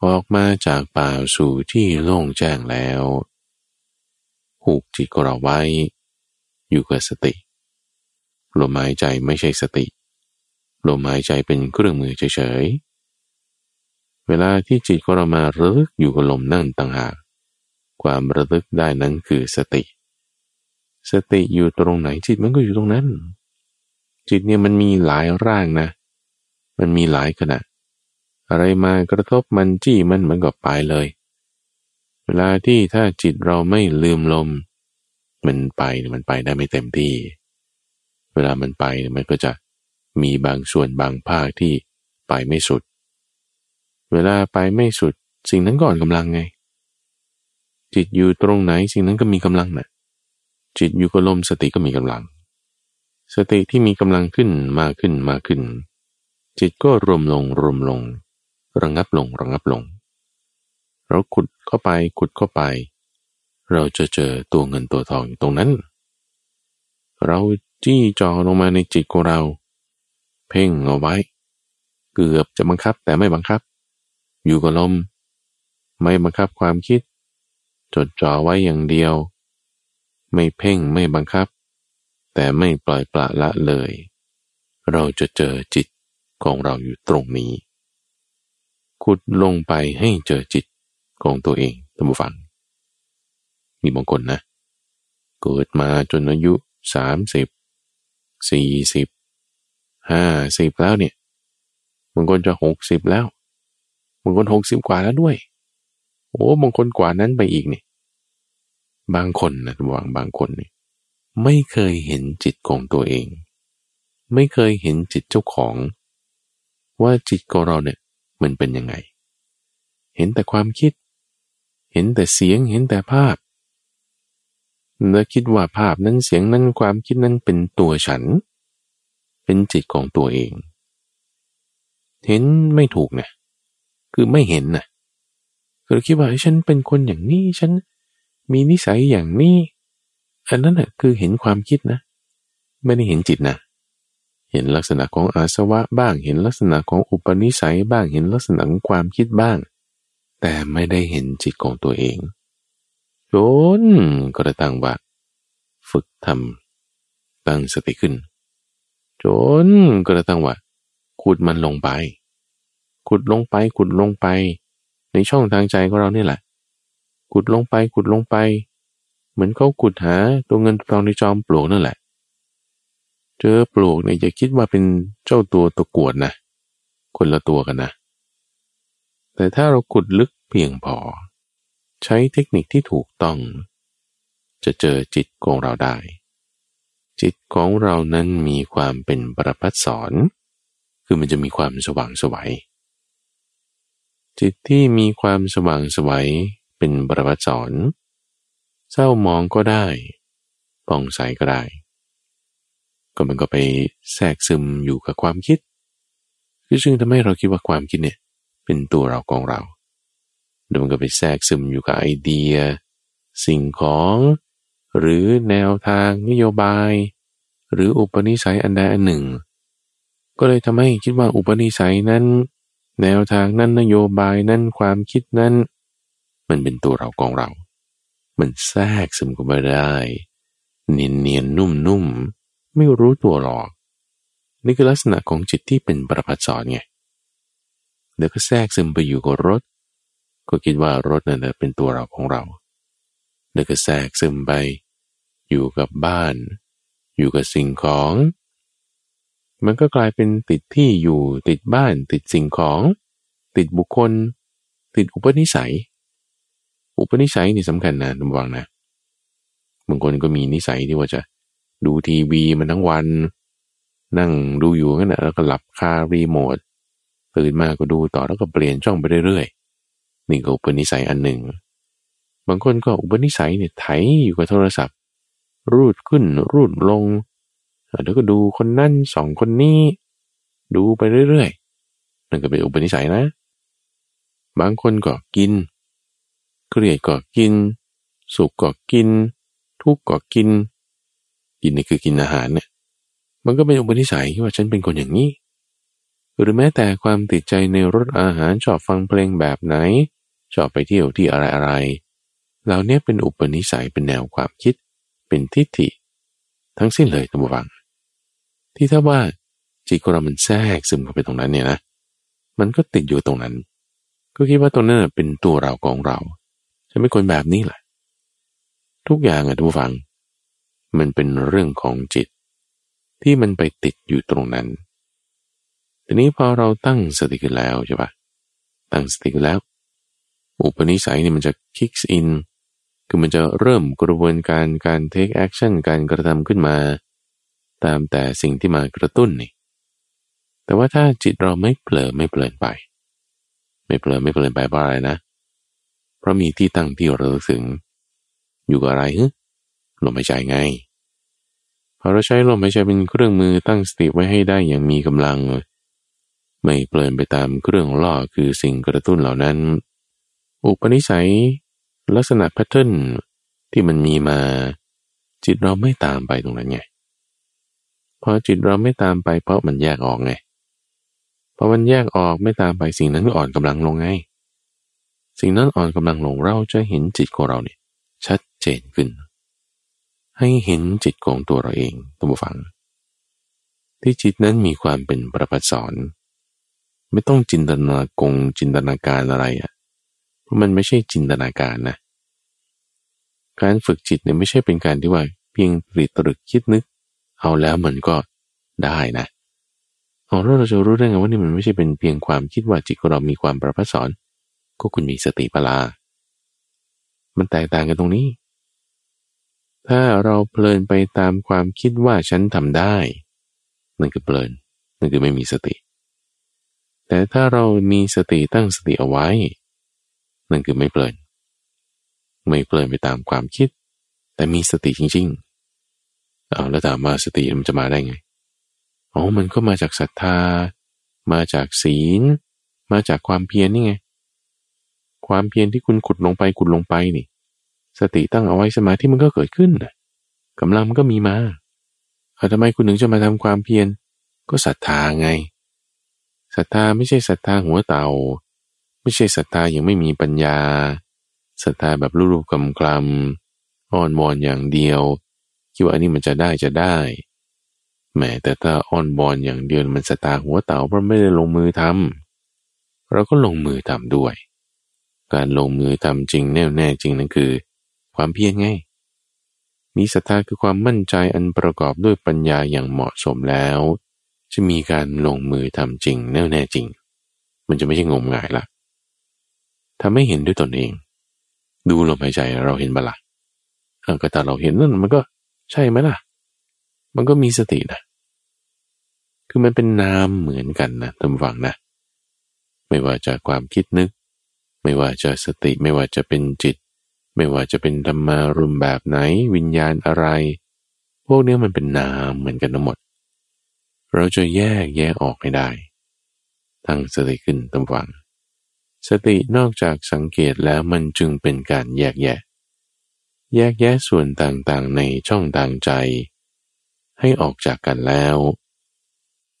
ออกมาจากป่าสู่ที่โล่งแจ้งแล้วหูกจิตของเราไว้ อยู่กับสติลมหายใจไม่ใช่สติลมหายใจเป็นเครื่องมือเฉยๆเวลาที่จิตของเรามารึกอยู่กับลมนั่นต่างหาก ความระลึกได้นั้นคือสติ สติอยู่ตรงไหนจิตมันก็อยู่ตรงนั้น จิตเนี่ยมันมีหลายร่างนะ มันมีหลายขณะ อะไรมากระทบมันจี้มันเหมือนกับไปเลย เวลาที่ถ้าจิตเราไม่ลืมลม มันไปมันไปได้ไม่เต็มที่ เวลามันไปมันก็จะมีบางส่วนบางภาคที่ไปไม่สุด เวลาไปไม่สุดสิ่งนั้นก่อนกำลังไง จิตอยู่ตรงไหนสิ่งนั้นก็มีกำลังนะ่ะจิตอยู่กับลมสติก็มีกำลัง สติที่มีกำลังขึ้นมากขึ้นมากขึ้น จิตก็รวมลงรวมลง ระงับลงระงับลง เราขุดเข้าไปขุดเข้าไป เราจะเจอตัวเงินตัวทองอยู่ตรงนั้น เราจี้จ่อลงมาในจิตของเรา เพ่งเอาไว้ เกือบจะบังคับแต่ไม่บังคับ อยู่กับลม ไม่บังคับความคิด จดจ่อไว้อย่างเดียว ไม่เพ่งไม่บังคับ แต่ไม่ปล่อยปละละเลย เราจะเจอจิตของเราอยู่ตรงนี้ ขุดลงไปให้เจอจิตของตัวเองท่านผู้ฟัง มีบางคนนะ เกิดมาจนอายุสามสิบสี่สิบห้าสิบแล้วเนี่ยบางคนจะหกสิบแล้วบางคนหกสิบกว่าแล้วด้วย โอ้บางคนกว่านั้นไปอีกนี่บางคนนะบางบางคนนี่ไม่เคยเห็นจิตของตัวเอง ไม่เคยเห็นจิตเจ้าของ ว่าจิตของเราเนี่ยมันเป็นยังไง เห็นแต่ความคิด เห็นแต่เสียงเห็นแต่ภาพแล้วคิดว่าภาพนั้นเสียงนั้นความคิดนั้นเป็นตัวฉัน เป็นจิตของตัวเอง เห็นไม่ถูกนะคือไม่เห็นนะ คือคิดว่าฉันเป็นคนอย่างนี้ฉันมีนิสัยอย่างนี้อันนั้นนะคือเห็นความคิดนะ ไม่ได้เห็นจิตนะ เห็นลักษณะของอาสวะบ้างเห็นลักษณะของอุปนิสัยบ้างเห็นลักษณะของความคิดบ้าง แต่ไม่ได้เห็นจิตของตัวเองจนกระทั่งว่าฝึกทำตั้งสติขึ้น จนกระทั่งว่าขุดมันลงไป ขุดลงไปขุดลงไป ในช่องทางใจของเราเนี่ยแหละ ขุดลงไปขุดลงไป เหมือนเขาขุดหาตัวเงินทองในจอมปลวกนั่นแหละ เจอปลวกเนี่ยอย่าคิดว่าเป็นเจ้าตัวตะกวดนะ คนละตัวกันนะ แต่ถ้าเราขุดลึกเพียงพอ ใช้เทคนิคที่ถูกต้อง จะเจอจิตของเราได้ จิตของเรานั้นมีความเป็นประพัดสอน คือมันจะมีความสว่างสวัย จิตที่มีความสว่างสวัยเป็นประวัติสอนเศร้ามองก็ได้ป่องใสก็ได้ ก็มันก็ไปแทรกซึมอยู่กับความคิดคือซึ่งทำให้เราคิดว่าความคิดเนี่ยเป็นตัวเราของเราเดี๋ยวมันก็ไปแทรกซึมอยู่กับไอเดีย สิ่งของหรือแนวทางนโยบาย หรืออุปนิสัยอันใดอันหนึ่ง ก็เลยทำให้คิดว่าอุปนิสัยนั้น แนวทางนั้นนโยบายนั้นความคิดนั้น มันเป็นตัวเราของเรา มันแทรกซึมเข้าไปได้ เนียนเนียนนุ่มนุ่มไม่รู้ตัวหรอก นี่คือลักษณะของจิตที่เป็นประพัดสอนไงเดี๋ยวก็แทรกซึมไปอยู่กับรถ ก็คิดว่ารถนั่นเป็นตัวเราของเราเดี๋ยวก็แทรกซึมไป อยู่กับบ้าน อยู่กับสิ่งของ มันก็กลายเป็นติดที่อยู่ติดบ้าน ติดสิ่งของ ติดบุคคล ติดอุปนิสัย อุปนิสัยนี่สำคัญนะนุ่มวังนะบางคนก็มีนิสัยที่ว่าจะดูทีวีมันทั้งวัน นั่งดูอยู่กันนะแล้วก็หลับคารีโมทตื่นมาก็ดูต่อแล้วก็เปลี่ยนช่องไปเรื่อยๆนี่ก็อุปนิสัยอันหนึ่ง บางคนก็อุปนิสัยเนี่ยไถอยู่กับโทรศัพท์ รูดขึ้นรูดลง แล้วก็ดูคนนั่นสองคนนี้ ดูไปเรื่อยๆนั่นก็เป็นอุปนิสัยนะ บางคนก็กินเกลียดก็กิน สุขก็กิน ทุกข์ก็กิน กินนี่คือกินอาหารเนี่ยมันก็เป็นอุปนิสัยว่าฉันเป็นคนอย่างนี้ หรือแม้แต่ความติดใจในรสอาหารชอบฟังเพลงแบบไหน ชอบไปเที่ยวที่อะไรอะไรเหล่านี้เป็นอุปนิสัยเป็นแนวความคิด เป็นทิฏฐิ ทั้งสิ้นเลยท่านผู้ฟัง ที่ถ้าว่าจิตของเรามันแทรกซึมเข้าไปตรงนั้นเนี่ยนะ มันก็ติดอยู่ตรงนั้น ก็คิดว่าตรงนั้นเป็นตัวเราของเราจะไม่คนแบบนี้แหละ ทุกอย่างอะท่านผู้ฟัง มันเป็นเรื่องของจิต ที่มันไปติดอยู่ตรงนั้น ทีนี้พอเราตั้งสติขึ้นแล้วใช่ปะตั้งสติขึ้นแล้ว อุปนิสัยนี่มันจะ kick in คือมันจะเริ่มกระบวนการการ take action การกระทำขึ้นมา ตามแต่สิ่งที่มากระตุ้นนี่ แต่ว่าถ้าจิตเราไม่เผลอไม่เพลินไป ไม่เผลอไม่เพลินไปเพราะอะไรนะ เพราะมีที่ตั้งที่เราถึง อยู่กับอะไรฮึลมหายใจไงพอเราใช้ลมหายใจเป็นเครื่องมือตั้งสติไว้ให้ได้อย่างมีกำลัง ไม่เปลินไปตามเครื่องล่อคือสิ่งกระตุ้นเหล่านั้น อุปนิสัย ลักษณะแพทเทิร์นที่มันมีมาจิตเราไม่ตามไปตรงนั้นไง พอจิตเราไม่ตามไปเพราะมันแยกออกไงพอมันแยกออกไม่ตามไปสิ่งนั้นก็อ่อนกำลังลงไง สิ่งนั้นอ่อนกำลังลงเราจะเห็นจิตของเราเนี่ยชัดเจนขึ้น ให้เห็นจิตของตัวเราเองตัวฟัง ที่จิตนั้นมีความเป็นประพัดสอนไม่ต้องจินตนากงจินตนาการอะไรอะ่ะเพราะมันไม่ใช่จินตนาการนะ การฝึกจิตเนี่ยไม่ใช่เป็นการที่ว่า เพียงตรีตรึกคิดนึก เอาแล้วมันก็ได้นะเอาแล้วเราจะรู้ได้ไงว่านี่มันไม่ใช่เป็นเพียงความคิดว่าจิตของเรามีความประพัดสอนก็คุณมีสติปลา มันแตกต่างกันตรงนี้ ถ้าเราเพลินไปตามความคิดว่าฉันทำได้นั่นคือเพลินนั่นคือไม่มีสติ แต่ถ้าเรามีสติตั้งสติเอาไว้ นั่นคือไม่เพลิน ไม่เพลินไปตามความคิด แต่มีสติจริงๆ เอาแล้วถามว่าสติมันจะมาได้ไงอ๋อมันก็มาจากศรัทธา มาจากศีล มาจากความเพียรนี่ไง ความเพียรที่คุณขุดลงไปขุดลงไปนี่ สติตั้งเอาไว้สมาธิมันก็เกิดขึ้นกำลังมันก็มีมาเอาทำไมคุณถึงจะมาทำความเพียรก็ศรัทธาไงศรัทธาไม่ใช่ศรัทธาหัวเต่า ไม่ใช่ศรัทธาอย่างไม่มีปัญญาศรัทธาแบบรูปๆกำกลำอ้อนวอนอย่างเดียว คิดว่าอันนี้มันจะได้จะได้แหมแต่ถ้าอ้อนวอนอย่างเดียวมันศรัทธาหัวเต่าเพราะไม่ได้ลงมือทำเราก็ลงมือทำด้วย การลงมือทำจริงแน่แน่จริงนั่นคือ ความเพียรไงมีศรัทธาคือความมั่นใจอันประกอบด้วยปัญญาอย่างเหมาะสมแล้ว จะมีการลงมือทำจริงแน่แน่จริง มันจะไม่ใช่งมงายละทำให้เห็นด้วยตนเอง ดูลมหายใจเราเห็นบละก็ถ้าเราเห็นนั่นมันก็ ใช่ไหมล่ะ มันก็มีสตินะ คือมันเป็นนามเหมือนกันนะท่านฟังนะ ไม่ว่าจะความคิดนึก ไม่ว่าจะสติ ไม่ว่าจะเป็นจิต ไม่ว่าจะเป็นธรรมารุมแบบไหน วิญญาณอะไร พวกนี้มันเป็นนามเหมือนกันทั้งหมด เราจะแยกแยกออกให้ได้ตั้งสติขึ้นตำวังสตินอกจากสังเกตแล้วมันจึงเป็นการแยกแยะ แยกแยะส่วนต่างๆในช่องต่างใจ ให้ออกจากกันแล้ว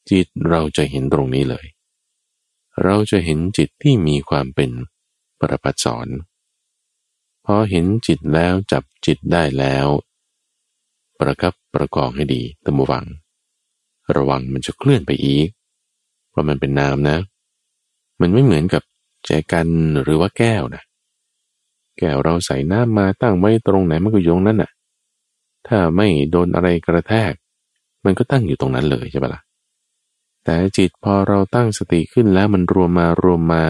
จิตเราจะเห็นตรงนี้เลย เราจะเห็นจิตที่มีความเป็นปรปัสอนพอเห็นจิตแล้วจับจิตได้แล้ว ประคับประกองให้ดีตมวัง ระวังมันจะเคลื่อนไปอีก เพราะมันเป็นนามนะ มันไม่เหมือนกับแจกันหรือว่าแก้วนะ แก้วเราใส่น้ำมาตั้งไว้ตรงไหนมันก็ยงนั่นน่ะ ถ้าไม่โดนอะไรกระแทก มันก็ตั้งอยู่ตรงนั้นเลยใช่ปะละ่ะ แต่จิตพอเราตั้งสติขึ้นแล้วมันรวมมารวมมา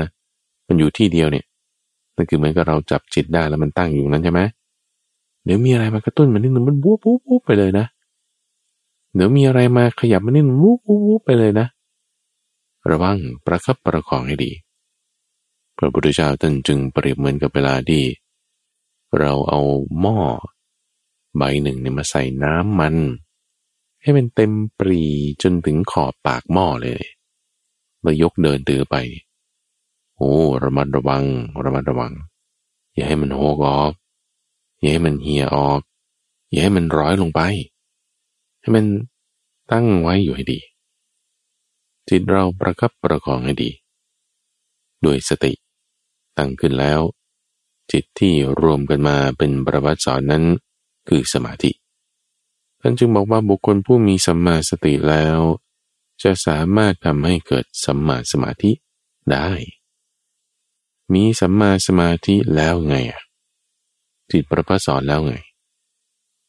มันอยู่ที่เดียวเนี่ยนั่นคือเหมือนกับเราจับจิตได้แล้วมันตั้งอยู่นั้นใช่ไหมเดี๋ยวมีอะไรมากระตุ้นมันนิดนึงมันวูบวูบวูบไปเลยนะ เดี๋ยวมีอะไรมาขยับมันนิดนึงวูบวูบวูบไปเลยนะ ระวังประคับประคองให้ดี พระพุทธเจ้าท่านจึงเปรียบเหมือนกับเวลาที่เราเอาหม้อใบหนึ่งเนี่ยมาใส่น้ำมัน ให้มันเต็มปรีจนถึงขอบปากหม้อเลยมายกเดินตือไป โอ้ระมัดระวังระมัดระวัง อย่าให้มันโหกออก อย่าให้มันเหี่ยออก อย่าให้มันร้อยลงไป ให้มันตั้งไว้อยู่ให้ดี จิตเราประคับประคองให้ดี ด้วยสติ ตั้งขึ้นแล้ว จิตที่รวมกันมาเป็นประวัติสอนนั้นคือสมาธิท่านจึงบอกว่าบุคคลผู้มีสัมมาสติแล้ว จะสามารถทำให้เกิดสัมมาสมาธิได้ มีสัมมาสมาธิแล้วไงอะจิตประพัสสอนแล้วไง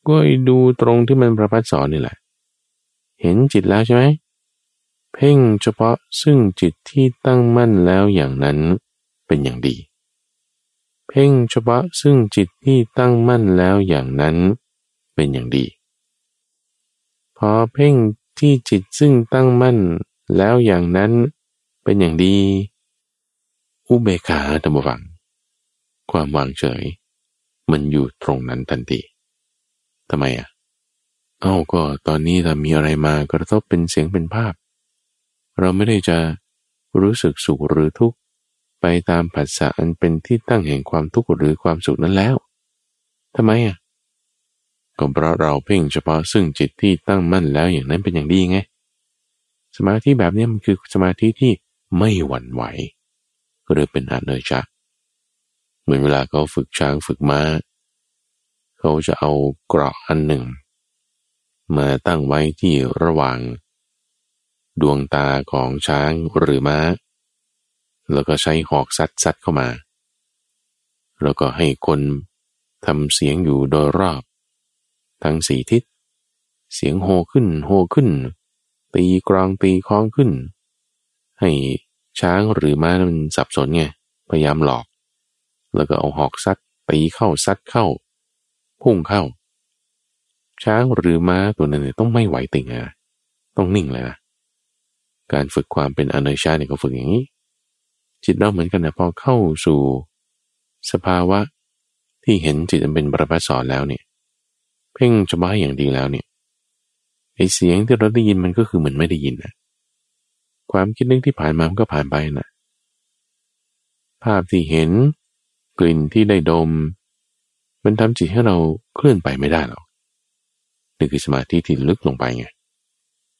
ก็ดูตรงที่มันประพัสสอนนี่แหละ เห็นจิตแล้วใช่ไหมเพ่งเฉพาะซึ่งจิตที่ตั้งมั่นแล้วอย่างนั้น เป็นอย่างดี เพ่งเฉพาะซึ่งจิตที่ตั้งมั่นแล้วอย่างนั้นเป็นอย่างดี พอเพ่งที่จิตซึ่งตั้งมั่นแล้วอย่างนั้นเป็นอย่างดี อุเบกขาธรรมวัง ความวางเฉย มันอยู่ตรงนั้นทันทีทำไมอะ เอ้าก็ตอนนี้ถ้ามีอะไรมากระทบเป็นเสียงเป็นภาพ เราไม่ได้จะรู้สึกสุขหรือทุกข์ ไปตามผัสสะอันเป็นที่ตั้งแห่งความทุกข์หรือความสุขนั้นแล้วทำไมอะก็เพราะเราเพ่งเฉพาะซึ่งจิตที่ตั้งมั่นแล้วอย่างนั้นเป็นอย่างดีไง สมาธิแบบนี้มันคือสมาธิที่ไม่หวั่นไหวหรือเป็นอเนชะเหมือนเวลาเขาฝึกช้างฝึกม้า เขาจะเอาเกราะอันหนึ่ง มาตั้งไว้ที่ระหว่าง ดวงตาของช้างหรือม้า แล้วก็ใช้หอกซัดซัดเข้ามา แล้วก็ให้คนทำเสียงอยู่โดยรอบ ทั้งสี่ทิศ เสียงโฮขึ้นโฮขึ้น ตีกรองตีคล้องขึ้น ให้ช้างหรือม้ามันสับสนไง พยายามหลอก แล้วก็เอาหอกซัดตีเข้าซัดเข้า พุ่งเข้า ช้างหรือม้าตัวนั้นเนี่ยต้องไม่ไหวติงอะต้องนิ่งเลยนะการฝึกความเป็นอเนชาเนี่ยก็ฝึกอย่างนี้ จิตเราเหมือนกันนะพอเข้าสู่ สภาวะที่เห็นจิตเป็นประพัสสอนแล้วเนี่ย เพ่งจะบ้าอย่างดีแล้วเนี่ยไอเสียงที่เราได้ยินมันก็คือเหมือนไม่ได้ยินนะความคิดนึกที่ผ่านมามันก็ผ่านไปนะภาพที่เห็นกลิ่นที่ได้ดม มันทำจิตให้เราเคลื่อนไปไม่ได้หรอกนี่คือสมาธิที่ลึกลงไปไง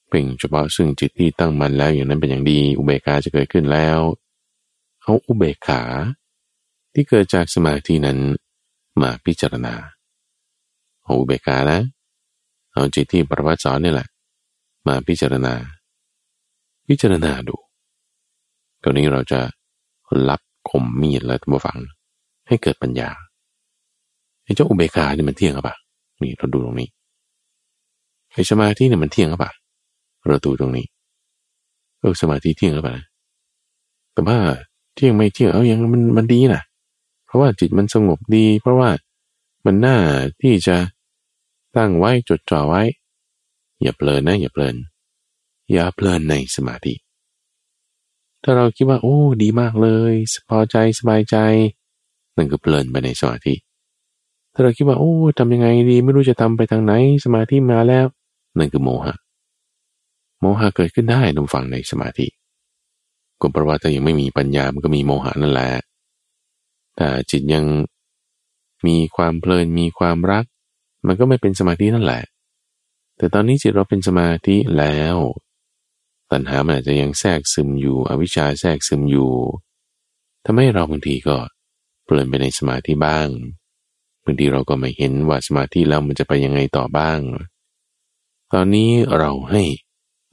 เป็นเฉพาะซึ่งจิตที่ตั้งมันแล้วอย่างนั้นเป็นอย่างดีอุเบกขาจะเกิดขึ้นแล้ว เอาอุเบกขา ที่เกิดจากสมาธินั้นมาพิจารณาเอาอุเบกขานะเอาจิตที่ประวัติสอนนี่แหละ มาพิจารณา พิจารณาดูตรงนี้เราจะรับคมมีดแล้วมาฟัง ให้เกิดปัญญาไอ้เจ้าอุเบกขานี่มันเที่ยงหรือเปล่านี่เราดูตรงนี้ไอ้สมาธิเนี่ยมันเที่ยงหรือเปล่าเราดูตรงนี้เออสมาธิเที่ยงหรือเปล่าแต่ว่า เที่ยงไม่เที่ยงเอาอย่างมันมันดีนะเพราะว่าจิตมันสงบดี เพราะว่ามันน่าที่จะตั้งไว้จดจ่อไว้ อย่าเพลินนะอย่าเพลิน อย่าเพลินในสมาธิ ถ้าเราคิดว่า โอ้ดีมากเลยพอใจสบายใจนั่นก็เพลินไปในสมาธิถ้าเราคิดว่าโอ้ทำยังไงดี ไม่รู้จะทำไปทางไหนสมาธิมาแล้ว นั่นคือโมหะ โมหะเกิดขึ้นได้ตรงฝั่งในสมาธิ ก็เพราะว่าถ้ายังไม่มีปัญญามันก็มีโมหะนั่นแหละแต่จิตยังมีความเพลินมีความรัก มันก็ไม่เป็นสมาธินั่นแหละ แต่ตอนนี้จิตเราเป็นสมาธิแล้ว ตัณหามันอาจจะยังแทรกซึมอยู่ อวิชชาแทรกซึมอยู่ทำให้เราบางทีก็เปลี่ยนไปในสมาธิบ้างบางทีเราก็ไม่เห็นว่าสมาธิเรามันจะไปยังไงต่อบ้าง ตอนนี้เราให้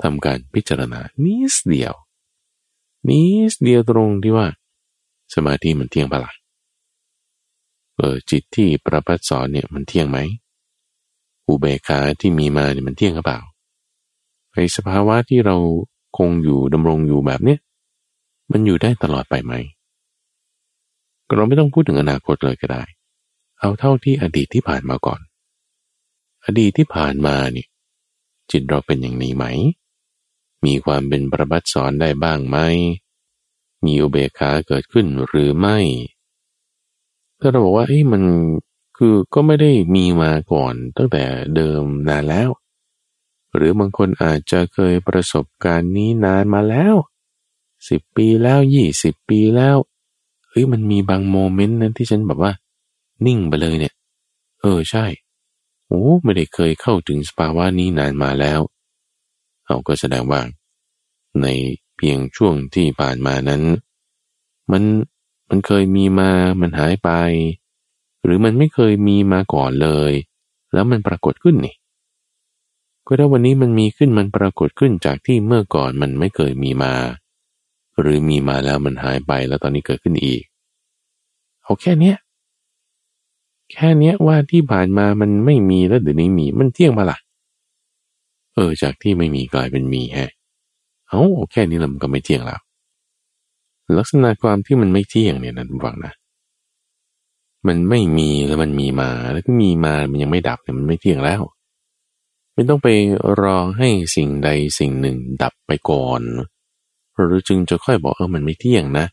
ทำการพิจารณานิดเดียว นิดเดียวตรงที่ว่า สมาธิมันเที่ยงปะละ่ะเออจิตที่ประพัดสอนเนี่ยมันเที่ยงไหมอุเบกขาที่มีมาเนี่ยมันเที่ยงหรือเปล่าไอสภาวะที่เราคงอยู่ดำรงอยู่แบบเนี้ยมันอยู่ได้ตลอดไปไหมเราไม่ต้องพูดถึงอนาคตเลยก็ได้ เอาเท่าที่อดีตที่ผ่านมาก่อน อดีตที่ผ่านมาเนี่ยจิตเราเป็นอย่างนี้ไหม มีความเป็นประบัติสอนได้บ้างไหม มีอุเบกขาเกิดขึ้นหรือไม่ ถ้าเราบอกว่าเอ้ยมันคือก็ไม่ได้มีมาก่อนตั้งแต่เดิมนานแล้ว หรือบางคนอาจจะเคยประสบการณ์นี้นานมาแล้วสิบปีแล้วยี่สิบปีแล้วเฮ้ยมันมีบางโมเมนต์นั้นที่ฉันแบบว่า นิ่งไปเลยเนี่ย เออใช่โอ้ไม่ได้เคยเข้าถึงสภาวะนี้นานมาแล้ว เราก็แสดงว่า ในเพียงช่วงที่ผ่านมานั้น มันมันเคยมีมา มันหายไป หรือมันไม่เคยมีมาก่อนเลย แล้วมันปรากฏขึ้นนี่ก็ถ้าวันนี้มันมีขึ้นมันปรากฏขึ้นจากที่เมื่อก่อนมันไม่เคยมีมา หรือมีมาแล้วมันหายไปแล้วตอนนี้เกิดขึ้นอีกเอาแค่เนี้ยแค่เนี้ยว่าที่ผ่านมามันไม่มีแล้วเดี๋ยวนี้มีมันเที่ยงมาละ่ะ เออ จากที่ไม่มีกลายเป็นมีแฮะเอาแค่นี้ลำก็ไม่เที่ยงแล้ว ลักษณะความที่มันไม่เที่ยงเนี่ยนะฟังนะ มันไม่มีแล้วมันมีมา แล้วก็มีมามันยังไม่ดับเนี่ยมันไม่เที่ยงแล้ว ไม่ต้องไปรอให้สิ่งใดสิ่งหนึ่งดับไปก่อนหรือจึงจะค่อยบอกเออมันไม่เที่ยงนะ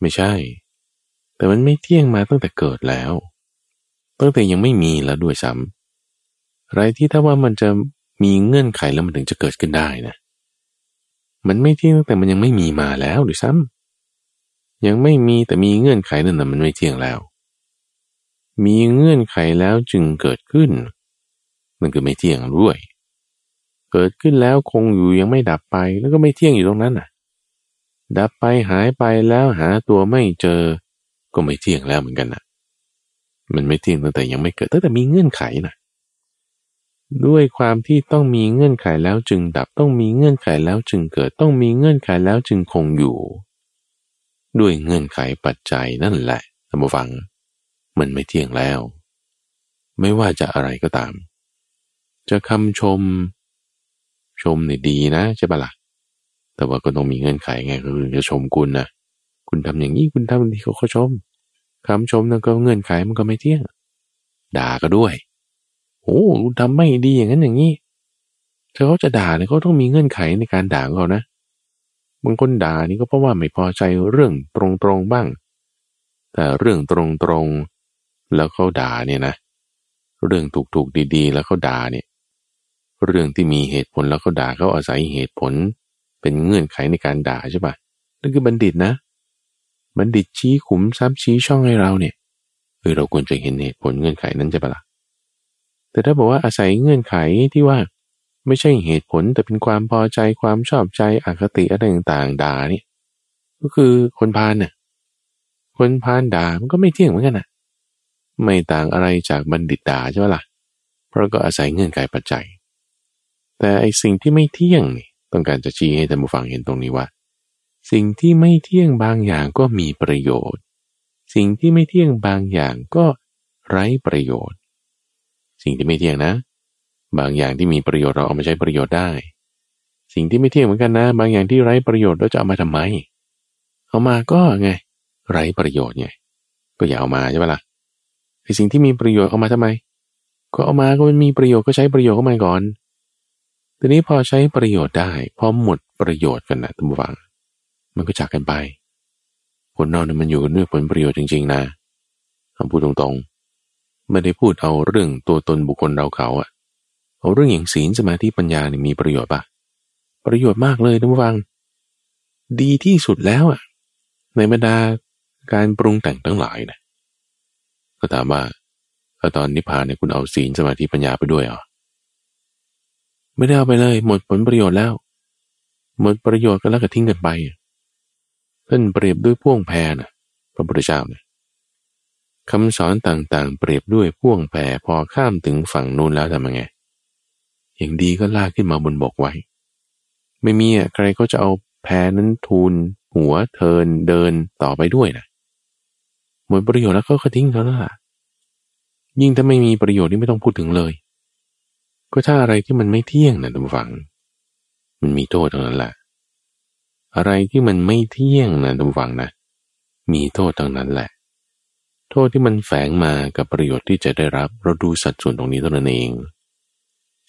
ไม่ใช่ แต่มันไม่เที่ยงมาตั้งแต่เกิดแล้ว ตั้งแต่ยังไม่มีแล้วด้วยซ้ำไรที่ถ้าว่ามันจะ มีเงื่อนไขแล้วมันถึงจะเกิดขึ้นได้นะ มันไม่เที่ยงตั้งแต่มันยังไม่มีมาแล้วด้วยซ้ำยังไม่มีแต่มีเงื่อนไขนั่นนะมันไม่เที่ยงแล้ว มีเงื่อนไขแล้วจึงเกิดขึ้นมันคือไม่เที่ยงด้วย เกิดขึ้นแล้วคงอยู่ยังไม่ดับไปแล้วก็ไม่เที่ยงอยู่ตรงนั้นน่ะ ดับไปหายไปแล้วหาตัวไม่เจอ ก็ไม่เที่ยงแล้วเหมือนกันน่ะ มันไม่เที่ยงตั้งแต่ยังไม่เกิดตั้งแต่มีเงื่อนไขน่ะ ด้วยความที่ต้องมีเงื่อนไขแล้วจึงดับต้องมีเงื่อนไขแล้วจึงเกิดต้องมีเงื่อนไขแล้วจึงคงอยู่ ด้วยเงื่อนไขปัจจัยนั่นแหละท่านผู้ฟัง มันไม่เที่ยงแล้ว ไม่ว่าจะอะไรก็ตาม จะคำชม ชมเนี่ยดีนะใช่ปะละ่ะแต่ว่าก็ต้องมีเงื่อนไขไงคือจะชมคุณนะคุณทำอย่างนี้คุณทำดีเขาก็ชมคำชมนั่นก็เงื่อนไขมันก็ไม่เที่ยง ด่าก็ด้วย โอ้คุณทำไม่ดีอย่างนั้นอย่างนี้ถ้าเขาจะด่าเนี่ยเขาต้องมีเงื่อนไขในการด่าเขานะบางคนด่านี่ก็เพราะว่าไม่พอใจเรื่องตรงๆบ้าง แต่เรื่องตรงๆแล้วเขาด่าเนี่ยนะ เรื่องถูกๆดีๆ แล้วเขาด่าเนี่ย เรื่องที่มีเหตุผลแล้วเขาด่าเขาอาศัยเหตุผล เป็นเงื่อนไขในการด่าใช่ปะนั่นคือบัณฑิตนะ บัณฑิตชี้ขุมทรัพย์ชี้ช่องให้เราเนี่ยเออเราควรจะเห็นเหตุผลเงื่อนไขนั้นใช่ปะละ่ะ แต่ถ้าบอกว่าอาศัยเงื่อนไขที่ว่า ไม่ใช่เหตุผลแต่เป็นความพอใจความชอบใจอคติอะไรต่างๆด่าเนี่ยก็คือคนพาลเนี่ยคนพาลด่ามันก็ไม่เที่ยงเหมือนกันนะไม่ต่างอะไรจากบัณฑิตด่าใช่ไหมล่ะเพราะก็อาศัยเงื่อนไขปัจจัย แต่ไอสิ่งที่ไม่เที่ยงนี่ต้องการจะชี้ให้ท่านผู้ฟังเห็นตรงนี้ว่า สิ่งที่ไม่เที่ยงบางอย่างก็มีประโยชน์ สิ่งที่ไม่เที่ยงบางอย่างก็ไร้ประโยชน์ สิ่งที่ไม่เที่ยงนะ บางอย่างที่มีประโยชน์เราเอามาใช้ประโยชน์ได้ สิ่งที่ไม่เที่ยงเหมือนกันนะ บางอย่างที่ไร้ประโยชน์เราจะเอามาทำไม เอามาก็ไง ไร้ประโยชน์ไง ก็อย่าเอามาใช่ไหมล่ะไอสิ่งที่มีประโยชน์เอามาทำไม ก็เอามาก็มันมีประโยชน์ก็ใช้ประโยชน์เข้ามาก่อน ทีนี้พอใช้ประโยชน์ได้ พอหมดประโยชน์กันนะทุกฝัง มันก็จากกันไปผลนอนมันอยู่ด้วยผลประโยชน์จริง ๆ นะคำพูดตรงๆ ไม่ได้พูดเอาเรื่องตัวตนบุคคลเราเขาอะเอาเรื่องอย่างศีลสมาธิปัญญาเนี่ยมีประโยชน์ปะประโยชน์มากเลยทุกฝัง ดีที่สุดแล้วอะในบรรดาการปรุงแต่งทั้งหลายนะก็ถามว่าถ้าตอนนิพพานเนี่ยคุณเอาศีลสมาธิปัญญาไปด้วยเหรอไม่ได้เอาไปเลย หมดผลประโยชน์แล้ว หมดประโยชน์กันแล้วก็ทิ้งกันไปท่านเปรียบด้วยพ่วงแพนะพระพุทธเจ้าเนี่ย คำสอนต่างๆ เปรียบด้วยพ่วงแพพอข้ามถึงฝั่งนู้นแล้วทำยังไง อย่างดีก็ลากขึ้นมาบนบกไว้ ไม่มีอะใครก็จะเอาแพนั้นทูลหัวเทินเดินต่อไปด้วยนะหมดประโยชน์แล้วก็ทิ้งเขาแล้วล่ะยิ่งถ้าไม่มีประโยชน์นี่ไม่ต้องพูดถึงเลย ก็ถ้าอะไรที่มันไม่เที่ยงนะท่านฟัง มันมีโทษตรงนั้นแหละอะไรที่มันไม่เที่ยงนะท่านฟังนะมีโทษตรงนั้นแหละ โทษที่มันแฝงมากับประโยชน์ที่จะได้รับเราดูสัดส่วนตรงนี้เท่านั้นเอง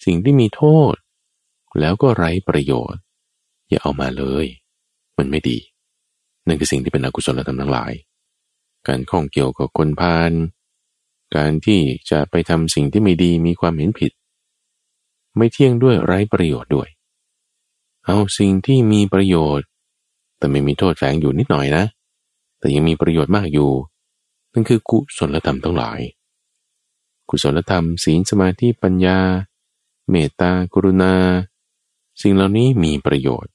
สิ่งที่มีโทษ แล้วก็ไร้ประโยชน์ อย่าเอามาเลย มันไม่ดี นั่นคือสิ่งที่เป็นอกุศลธรรมทั้งหลาย การข้องเกี่ยวกับคนพาลการที่จะไปทำสิ่งที่ไม่ดีมีความเห็นผิด ไม่เที่ยงด้วยไร้ประโยชน์ด้วย เอาสิ่งที่มีประโยชน์ แต่ไม่มีโทษแฝงอยู่นิดหน่อยนะ แต่ยังมีประโยชน์มากอยู่ นั่นคือกุศลธรรมทั้งหลาย กุศลธรรมศีลสมาธิปัญญา เมตตากรุณา สิ่งเหล่านี้มีประโยชน์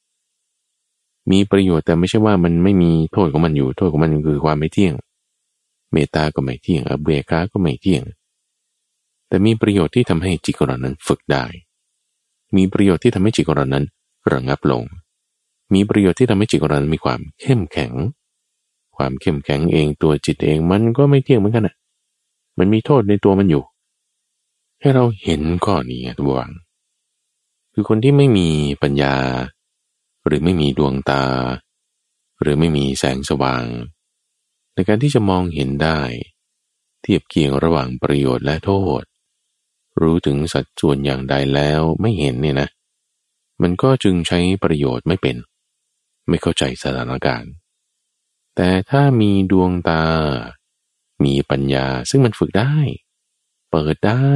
มีประโยชน์แต่ไม่ใช่ว่ามันไม่มีโทษของมันอยู่โทษของมันคือความไม่เที่ยง เมตตาก็ไม่เที่ยงอเบกาก็ไม่เที่ยง แต่มีประโยชน์ที่ทำให้จิตของเรานั้นฝึกได้ มีประโยชน์ที่ทำให้จิตของเรานั้นระงับลง มีประโยชน์ที่ทำให้จิตของเรานั้นมีความเข้มแข็ง ความเข้มแข็งเองตัวจิตเองมันก็ไม่เที่ยงเหมือนกันอะ มันมีโทษในตัวมันอยู่ ให้เราเห็นข้อนี้ตัววัง คือคนที่ไม่มีปัญญา หรือไม่มีดวงตา หรือไม่มีแสงสว่าง ในการที่จะมองเห็นได้ เทียบเคียงระหว่างประโยชน์และโทษ รู้ถึงสัดส่วนอย่างใดแล้วไม่เห็นเนี่ยนะ มันก็จึงใช้ประโยชน์ไม่เป็น ไม่เข้าใจสถานการณ์ แต่ถ้ามีดวงตา มีปัญญาซึ่งมันฝึกได้ เปิดได้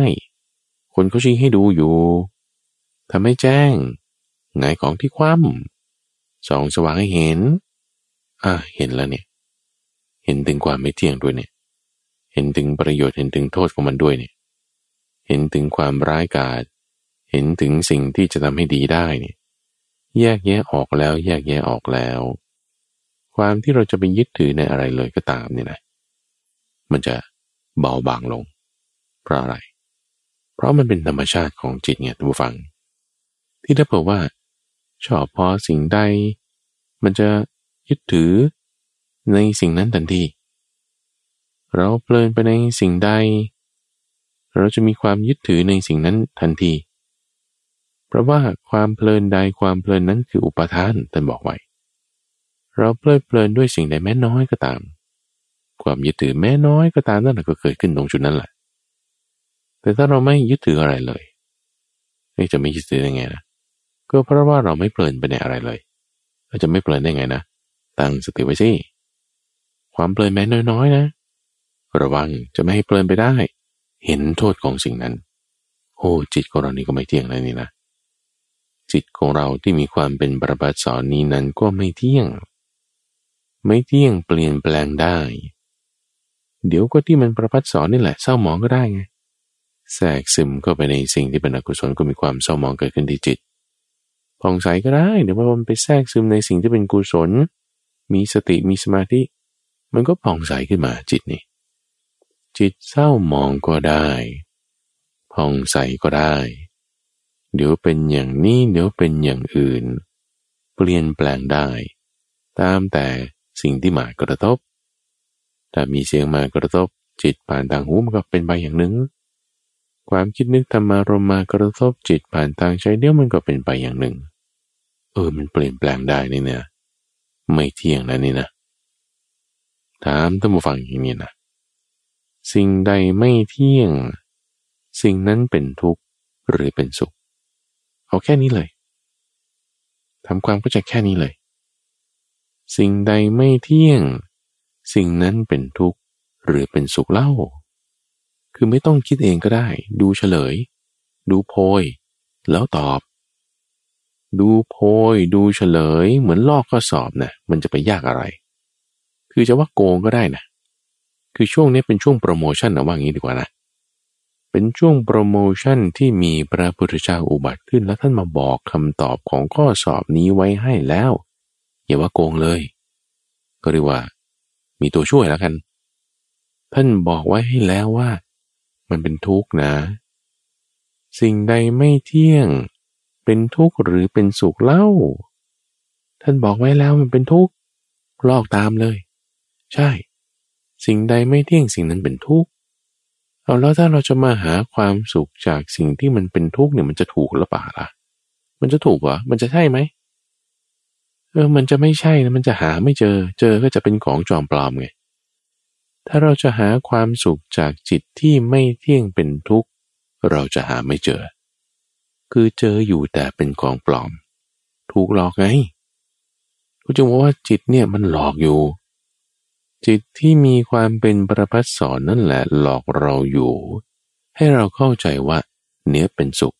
คนเขาชี้ให้ดูอยู่ทำให้แจ้งไงของที่คว่ำสองสว่างให้เห็น อะเห็นแล้วเนี่ย เห็นถึงความไม่เที่ยงด้วยเนี่ย เห็นถึงประโยชน์เห็นถึงโทษของมันด้วยเนี่ย เห็นถึงความร้ายกาจเห็นถึงสิ่งที่จะทำให้ดีได้เนี่ย แยกแยะออกแล้ว แยกแยะออกแล้ว ความที่เราจะไปยึดถือในอะไรเลยก็ตามเนี่ยนะ มันจะเบาบางลง เพราะอะไร เพราะมันเป็นธรรมชาติของจิตเนี่ยทุกฟัง ที่ถ้าเผื่อว่า ชอบพอสิ่งใด มันจะยึดถือในสิ่งนั้นทันที เราเพลินไปในสิ่งใด เราจะมีความยึดถือในสิ่งนั้นทันที เพราะว่าความเพลินใดความเพลินนั้นคืออุปทานท่านบอกไว้ เราเพลิดเพลินด้วยสิ่งใดแม้น้อยก็ตาม ความยึดถือแม้น้อยก็ตามนั่นแหละก็เกิดขึ้นตรงจุดนั้นแหละ แต่ถ้าเราไม่ยึดถืออะไรเลยนี่จะไม่ยึดถือได้ไงนะก็เพราะว่าเราไม่เพลินไปในอะไรเลยเราจะไม่เพลินได้ไงนะตั้งสติไว้สิความเพลินแม้น้อยๆนะ ระวังจะไม่ให้เพลินไปได้ เห็นโทษของสิ่งนั้น โอ้จิตของเรานี่ก็ไม่เที่ยงเลยนี่นะจิตของเราที่มีความเป็นประบัติสอนนี้นั้นก็ไม่เที่ยง ไม่เที่ยงเปลี่ยนแปลงได้ เดี๋ยวก็ที่มันประพัดสอนนี่แหละเศร้าหมองก็ได้ไงแทรกซึมเข้าไปในสิ่งที่เป็นอกุศลก็มีความเศร้าหมองเกิดขึ้นที่จิตผ่องใสก็ได้เดี๋ยวมันไปแทรกซึมในสิ่งที่เป็นกุศล มีสติมีสมาธิ มันก็ผ่องใสขึ้นมาจิตนี่ จิตเศร้าหมองก็ได้ผ่องใสก็ได้ เดี๋ยวเป็นอย่างนี้เดี๋ยวเป็นอย่างอื่น เปลี่ยนแปลงได้ ตามแต่ สิ่งที่มากระทบ ถ้ามีเสียงมากระทบ จิตผ่านทางหูมันก็เป็นไปอย่างหนึ่ง ความคิดนึกธรรมารมมากระทบจิตผ่านทางใจเดียวมันก็เป็นไปอย่างหนึ่ง เออมันเปลี่ยนแปลงได้นี่เนี่ยไม่เที่ยงนะนี่นะถามท่านผู้ฟังอย่างนี้นะสิ่งใดไม่เที่ยง สิ่งนั้นเป็นทุกข์หรือเป็นสุข เอาแค่นี้เลยทำความเข้าใจแค่นี้เลย สิ่งใดไม่เที่ยง สิ่งนั้นเป็นทุกข์หรือเป็นสุขเล่า คือไม่ต้องคิดเองก็ได้ ดูเฉลย ดูโพย แล้วตอบ ดูโพย ดูเฉลย เหมือนลอกข้อสอบนะมันจะไปยากอะไร คือจะว่าโกงก็ได้นะคือช่วงนี้เป็นช่วงโปรโมชั่นนะว่างี้ดีกว่านะเป็นช่วงโปรโมชั่นที่มีพระพุทธเจ้าอุบัติขึ้นแล้วท่านมาบอกคำตอบของข้อสอบนี้ไว้ให้แล้ว อย่าว่าโกงเลย ก็เรียกว่า มีตัวช่วยแล้วกัน ท่านบอกไว้ให้แล้วว่า มันเป็นทุกข์นะ สิ่งใดไม่เที่ยง เป็นทุกข์หรือเป็นสุขเล่า ท่านบอกไว้แล้วมันเป็นทุกข์ลอกตามเลย ใช่ สิ่งใดไม่เที่ยงสิ่งนั้นเป็นทุกข์เอาแล้วถ้าเราจะมาหาความสุขจากสิ่งที่มันเป็นทุกข์เนี่ยมันจะถูกหรือเปล่าล่ะ มันจะถูกเหรอ มันจะใช่ไหม เออมันจะไม่ใช่นะมันจะหาไม่เจอ เจอก็จะเป็นของจอมปลอมไงถ้าเราจะหาความสุขจากจิตที่ไม่เที่ยงเป็นทุกข์ เราจะหาไม่เจอ คือเจออยู่แต่เป็นของปลอม ถูกหลอกไงก็จึงบอกว่าจิตเนี่ยมันหลอกอยู่ จิตที่มีความเป็นประพัสสอนนั่นแหละหลอกเราอยู่ ให้เราเข้าใจว่า เนื้อเป็นสุข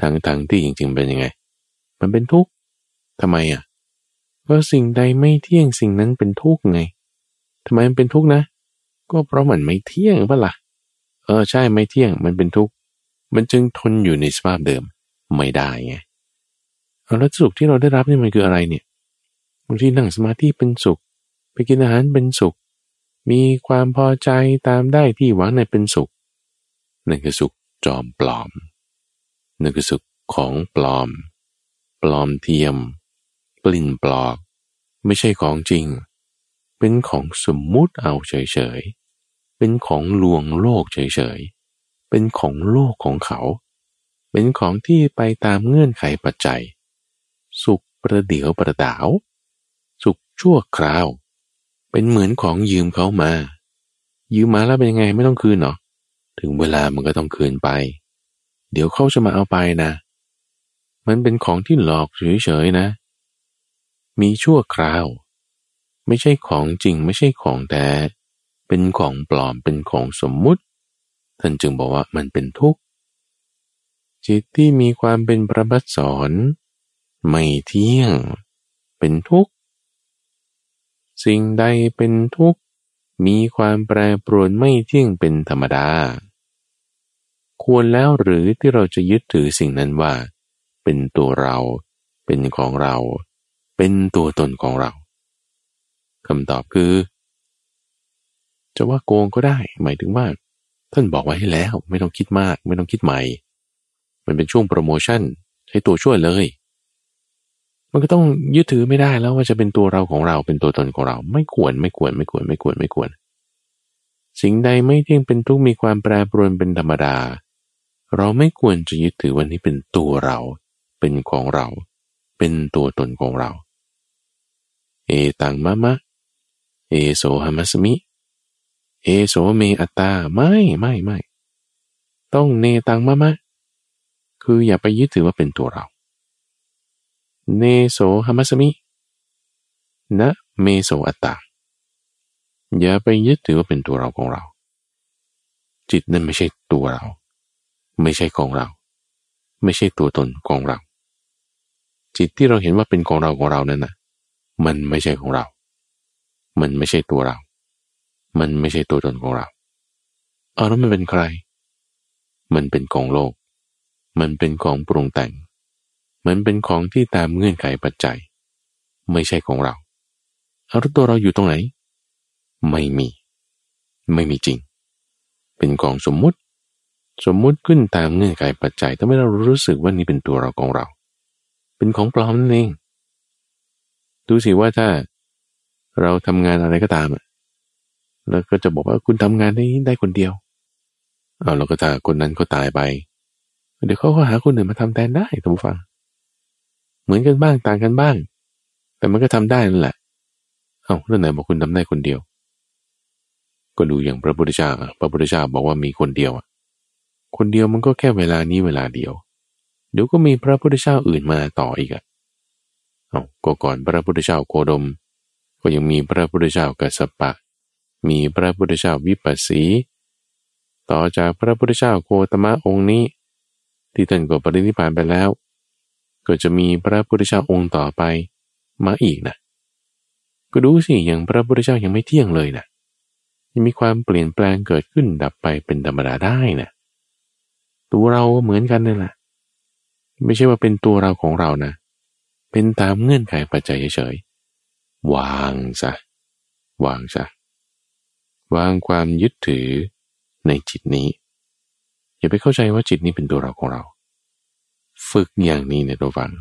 ทั้งทั้งที่จริงๆเป็นยังไง มันเป็นทุกข์ทำไมอะ เพราะสิ่งใดไม่เที่ยงสิ่งนั้นเป็นทุกข์ไงทำไมมันเป็นทุกข์นะ ก็เพราะมันไม่เที่ยงเปล่ะเออใช่ไม่เที่ยงมันเป็นทุกข์มันจึงทนอยู่ในสภาพเดิมไม่ได้ไงแล้วสุขที่เราได้รับนี่มันคืออะไรเนี่ยบางทีนั่งสมาธิเป็นสุข ไปกินอาหารเป็นสุข มีความพอใจตามได้ที่หวังในเป็นสุขนั่นคือสุขจอมปลอมนั่นคือสุขของปลอม ปลอมเทียม ปลิ่นปลอก ไม่ใช่ของจริง เป็นของสมมุติเอาเฉยๆ เป็นของลวงโลกเฉยๆ เป็นของโลกของเขา เป็นของที่ไปตามเงื่อนไขปัจจัย สุขประเดี๋ยวประดาว สุขชั่วคราว เป็นเหมือนของยืมเขามา ยืมมาแล้วเป็นยังไงไม่ต้องคืนหรอถึงเวลามันก็ต้องคืนไป เดี๋ยวเขาจะมาเอาไปนะ มันเป็นของที่หลอกเฉยๆนะ มีชั่วคราว ไม่ใช่ของจริงไม่ใช่ของแท้เป็นของปลอมเป็นของสมมุติ ท่านจึงบอกว่ามันเป็นทุกข์ จิตที่มีความเป็นประบัติสอน ไม่เที่ยง เป็นทุกข์ สิ่งใดเป็นทุกข์ มีความแปรปรวนไม่เที่ยงเป็นธรรมดา ควรแล้วหรือที่เราจะยึดถือสิ่งนั้นว่า เป็นตัวเรา เป็นของเราเเป็นตัวตนของเราคำตอบคือ จะว่าโกงก็ได้ หมายถึงว่า ท่านบอกไว้ให้แล้ว ไม่ต้องคิดมาก ไม่ต้องคิดใหม่ มันเป็นช่วงโปรโมชั่นใช้ตัวช่วยเลย มันก็ต้องยึดถือไม่ได้แล้วว่าจะเป็นตัวเราของเราเป็นตัวตนของเรา ไม่ควรไม่ควรไม่ควรไม่ควรไม่ควร สิ่งใดไม่เที่ยงเป็นทุกมีความแปรปรวนเป็นธรรมดา เราไม่ควรจะยึดถือวันนี้เป็นตัวเรา เป็นของเรา เป็นตัวตนของเรา เอตังมะมะ เอโสหมัสมิ เอโสเมอัตตา ไม่ไม่ไม่ ต้องเนตังมะมะ คืออย่าไปยึดถือว่าเป็นตัวเรา เนโสหมัสมิ นะเมโสอัตตา อย่าไปยึดถือว่าเป็นตัวเราของเรา จิตนั้นไม่ใช่ตัวเรา ไม่ใช่ของเรา ไม่ใช่ตัวตนของเรา จิตที่เราเห็นว่าเป็นของเราของเรานั่นน่ะ มันไม่ใช่ของเรา มันไม่ใช่ตัวเรา มันไม่ใช่ตัวตนของเรา เอาแล้วมันเป็นใคร มันเป็นของโลก มันเป็นของปรุงแต่ง มันเป็นของที่ตามเงื่อนไขปัจจัย ไม่ใช่ของเรา เอาแล้วตัวเราอยู่ตรงไหน ไม่มี ไม่มีจริง เป็นของสมมุติ สมมุติขึ้นตามเงื่อนไขปัจจัยทำให้เรารู้สึกว่านี่เป็นตัวเราของเรา เป็นของปลอมนั่นเอง ดูสิว่าถ้าเราทำงานอะไรก็ตามแล้วก็จะบอกว่าคุณทำงานได้ได้คนเดียวเอาแล้วก็ถ้าคนนั้นเขาตายไป เดี๋ยวเขาก็หาคนอื่นมาทำแทนได้ทุกฝัง เหมือนกันบ้างต่างกันบ้าง แต่มันก็ทำได้นั่นแหละ เอา้าเรื่องไหนบอกคุณทำได้คนเดียว ก็ดูอย่างพระพุทธเจ้าพระพุทธเจ้าบอกว่ามีคนเดียวคนเดียวมันก็แค่เวลานี้เวลาเดียว เดี๋ยวก็มีพระพุทธเจ้าอื่นมาต่ออีกอะ ก็ก่อนพระพุทธเจ้าโคดม ก็ยังมีพระพุทธเจ้ากัสปะ มีพระพุทธเจ้าวิปัสสี ต่อจากพระพุทธเจ้าโคตมะองค์นี้ ที่ท่านก็ปรินิพพานไปแล้ว ก็จะมีพระพุทธเจ้าองค์ต่อไปมาอีกนะก็ดูสิอย่างพระพุทธเจ้ายังไม่เที่ยงเลยนะยังมีความเปลี่ยนแปลงเกิดขึ้นดับไปเป็นธรรมดาได้นะตัวเราก็เหมือนกันนี่แหละไม่ใช่ว่าเป็นตัวเราของเรานะ เป็นตามเงื่อนไขปัจจัยเฉยวางซะวางซะวางความยึดถือในจิตนี้ อย่าไปเข้าใจว่าจิตนี้เป็นตัวเราของเรา ฝึกอย่างนี้ในตัวฟัง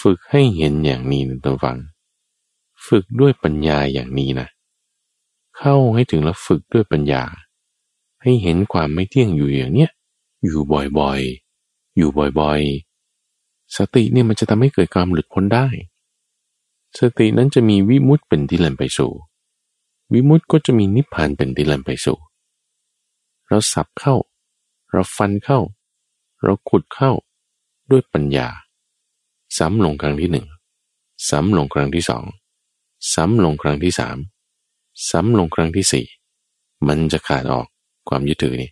ฝึกให้เห็นอย่างนี้ในตัวฟัง ฝึกด้วยปัญญาอย่างนี้นะ เข้าให้ถึงแล้วฝึกด้วยปัญญา ให้เห็นความไม่เที่ยงอยู่อย่างเนี้ยอยู่บ่อยๆ อยู่บ่อยๆ สติเนี่ยมันจะทำให้เกิดความหลุดพ้นได้ สตินั้นจะมีวิมุตเป็นที่แล่นไปสู่ วิมุตต์ก็จะมีนิพพานเป็นที่แล่นไปสู่ เราสับเข้า เราฟันเข้า เราขุดเข้าด้วยปัญญา ซ้ำลงครั้งที่หนึ่งซ้ำลงครั้งที่สองซ้ำลงครั้งที่สามซ้ำลงครั้งที่สี่มันจะขาดออกความยึดถือนี่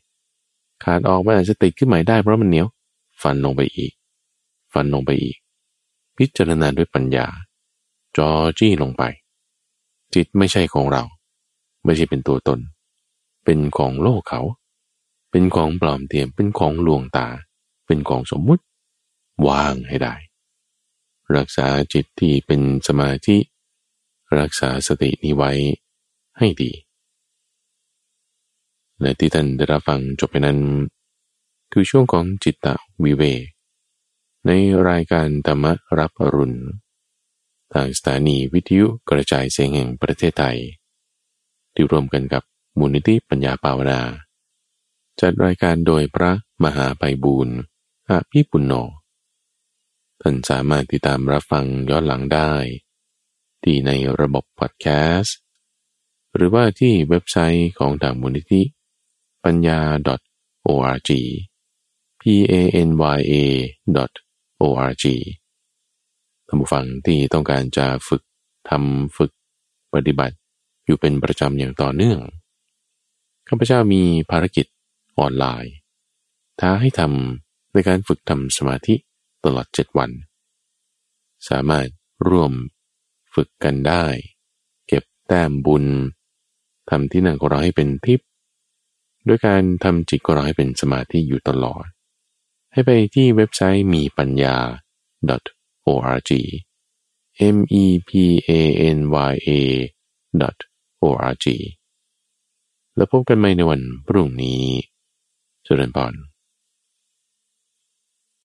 ขาดออกมันอาจจะติดขึ้นใหม่ได้เพราะมันเหนียว ฟันลงไปอีก ฟันลงไปอีก พิจารณาด้วยปัญญา จอจี้ลงไป จิตไม่ใช่ของเรา ไม่ใช่เป็นตัวตน เป็นของโลกเขา เป็นของปลอมเทียมเป็นของลวงตา เป็นของสมมุติ วางให้ได้ รักษาจิตที่เป็นสมาธิ รักษาสตินี้ไว้ให้ดีและที่ท่านได้รับฟังจบไปนั้น คือช่วงของจิตตวิเว ในรายการธรรมรับอรุณ ทางสถานีวิทยุกระจายเสียงแห่งประเทศไทย ที่ร่วมกันกับมูลนิธิปัญญาปาวนา จัดรายการโดยพระมหาไพบูรณ์อาภิปุณโญท่านสามารถติดตามรับฟังย้อนหลังได้ ที่ในระบบพอดแคสต์ หรือว่าที่เว็บไซต์ของทางมูลนิธิปัญญา .org p a n y a .org ท่านผู้ฟังที่ต้องการจะฝึกทำฝึกปฏิบัติอยู่เป็นประจำอย่างต่อเนื่อง ข้าพเจ้ามีภารกิจออนไลน์ท้าให้ทำในการฝึกทำสมาธิตลอดเจ็ดวัน สามารถร่วมฝึกกันได้ เก็บแต้มบุญทำที่นั่งของเราให้เป็นทิพย์ด้วยการทำจิตของเราให้เป็นสมาธิอยู่ตลอด ให้ไปที่เว็บไซต์มีปัญญา .org m e p a n y a org แล้วพบกันใหม่ในวันพรุ่งนี้ เจริญพร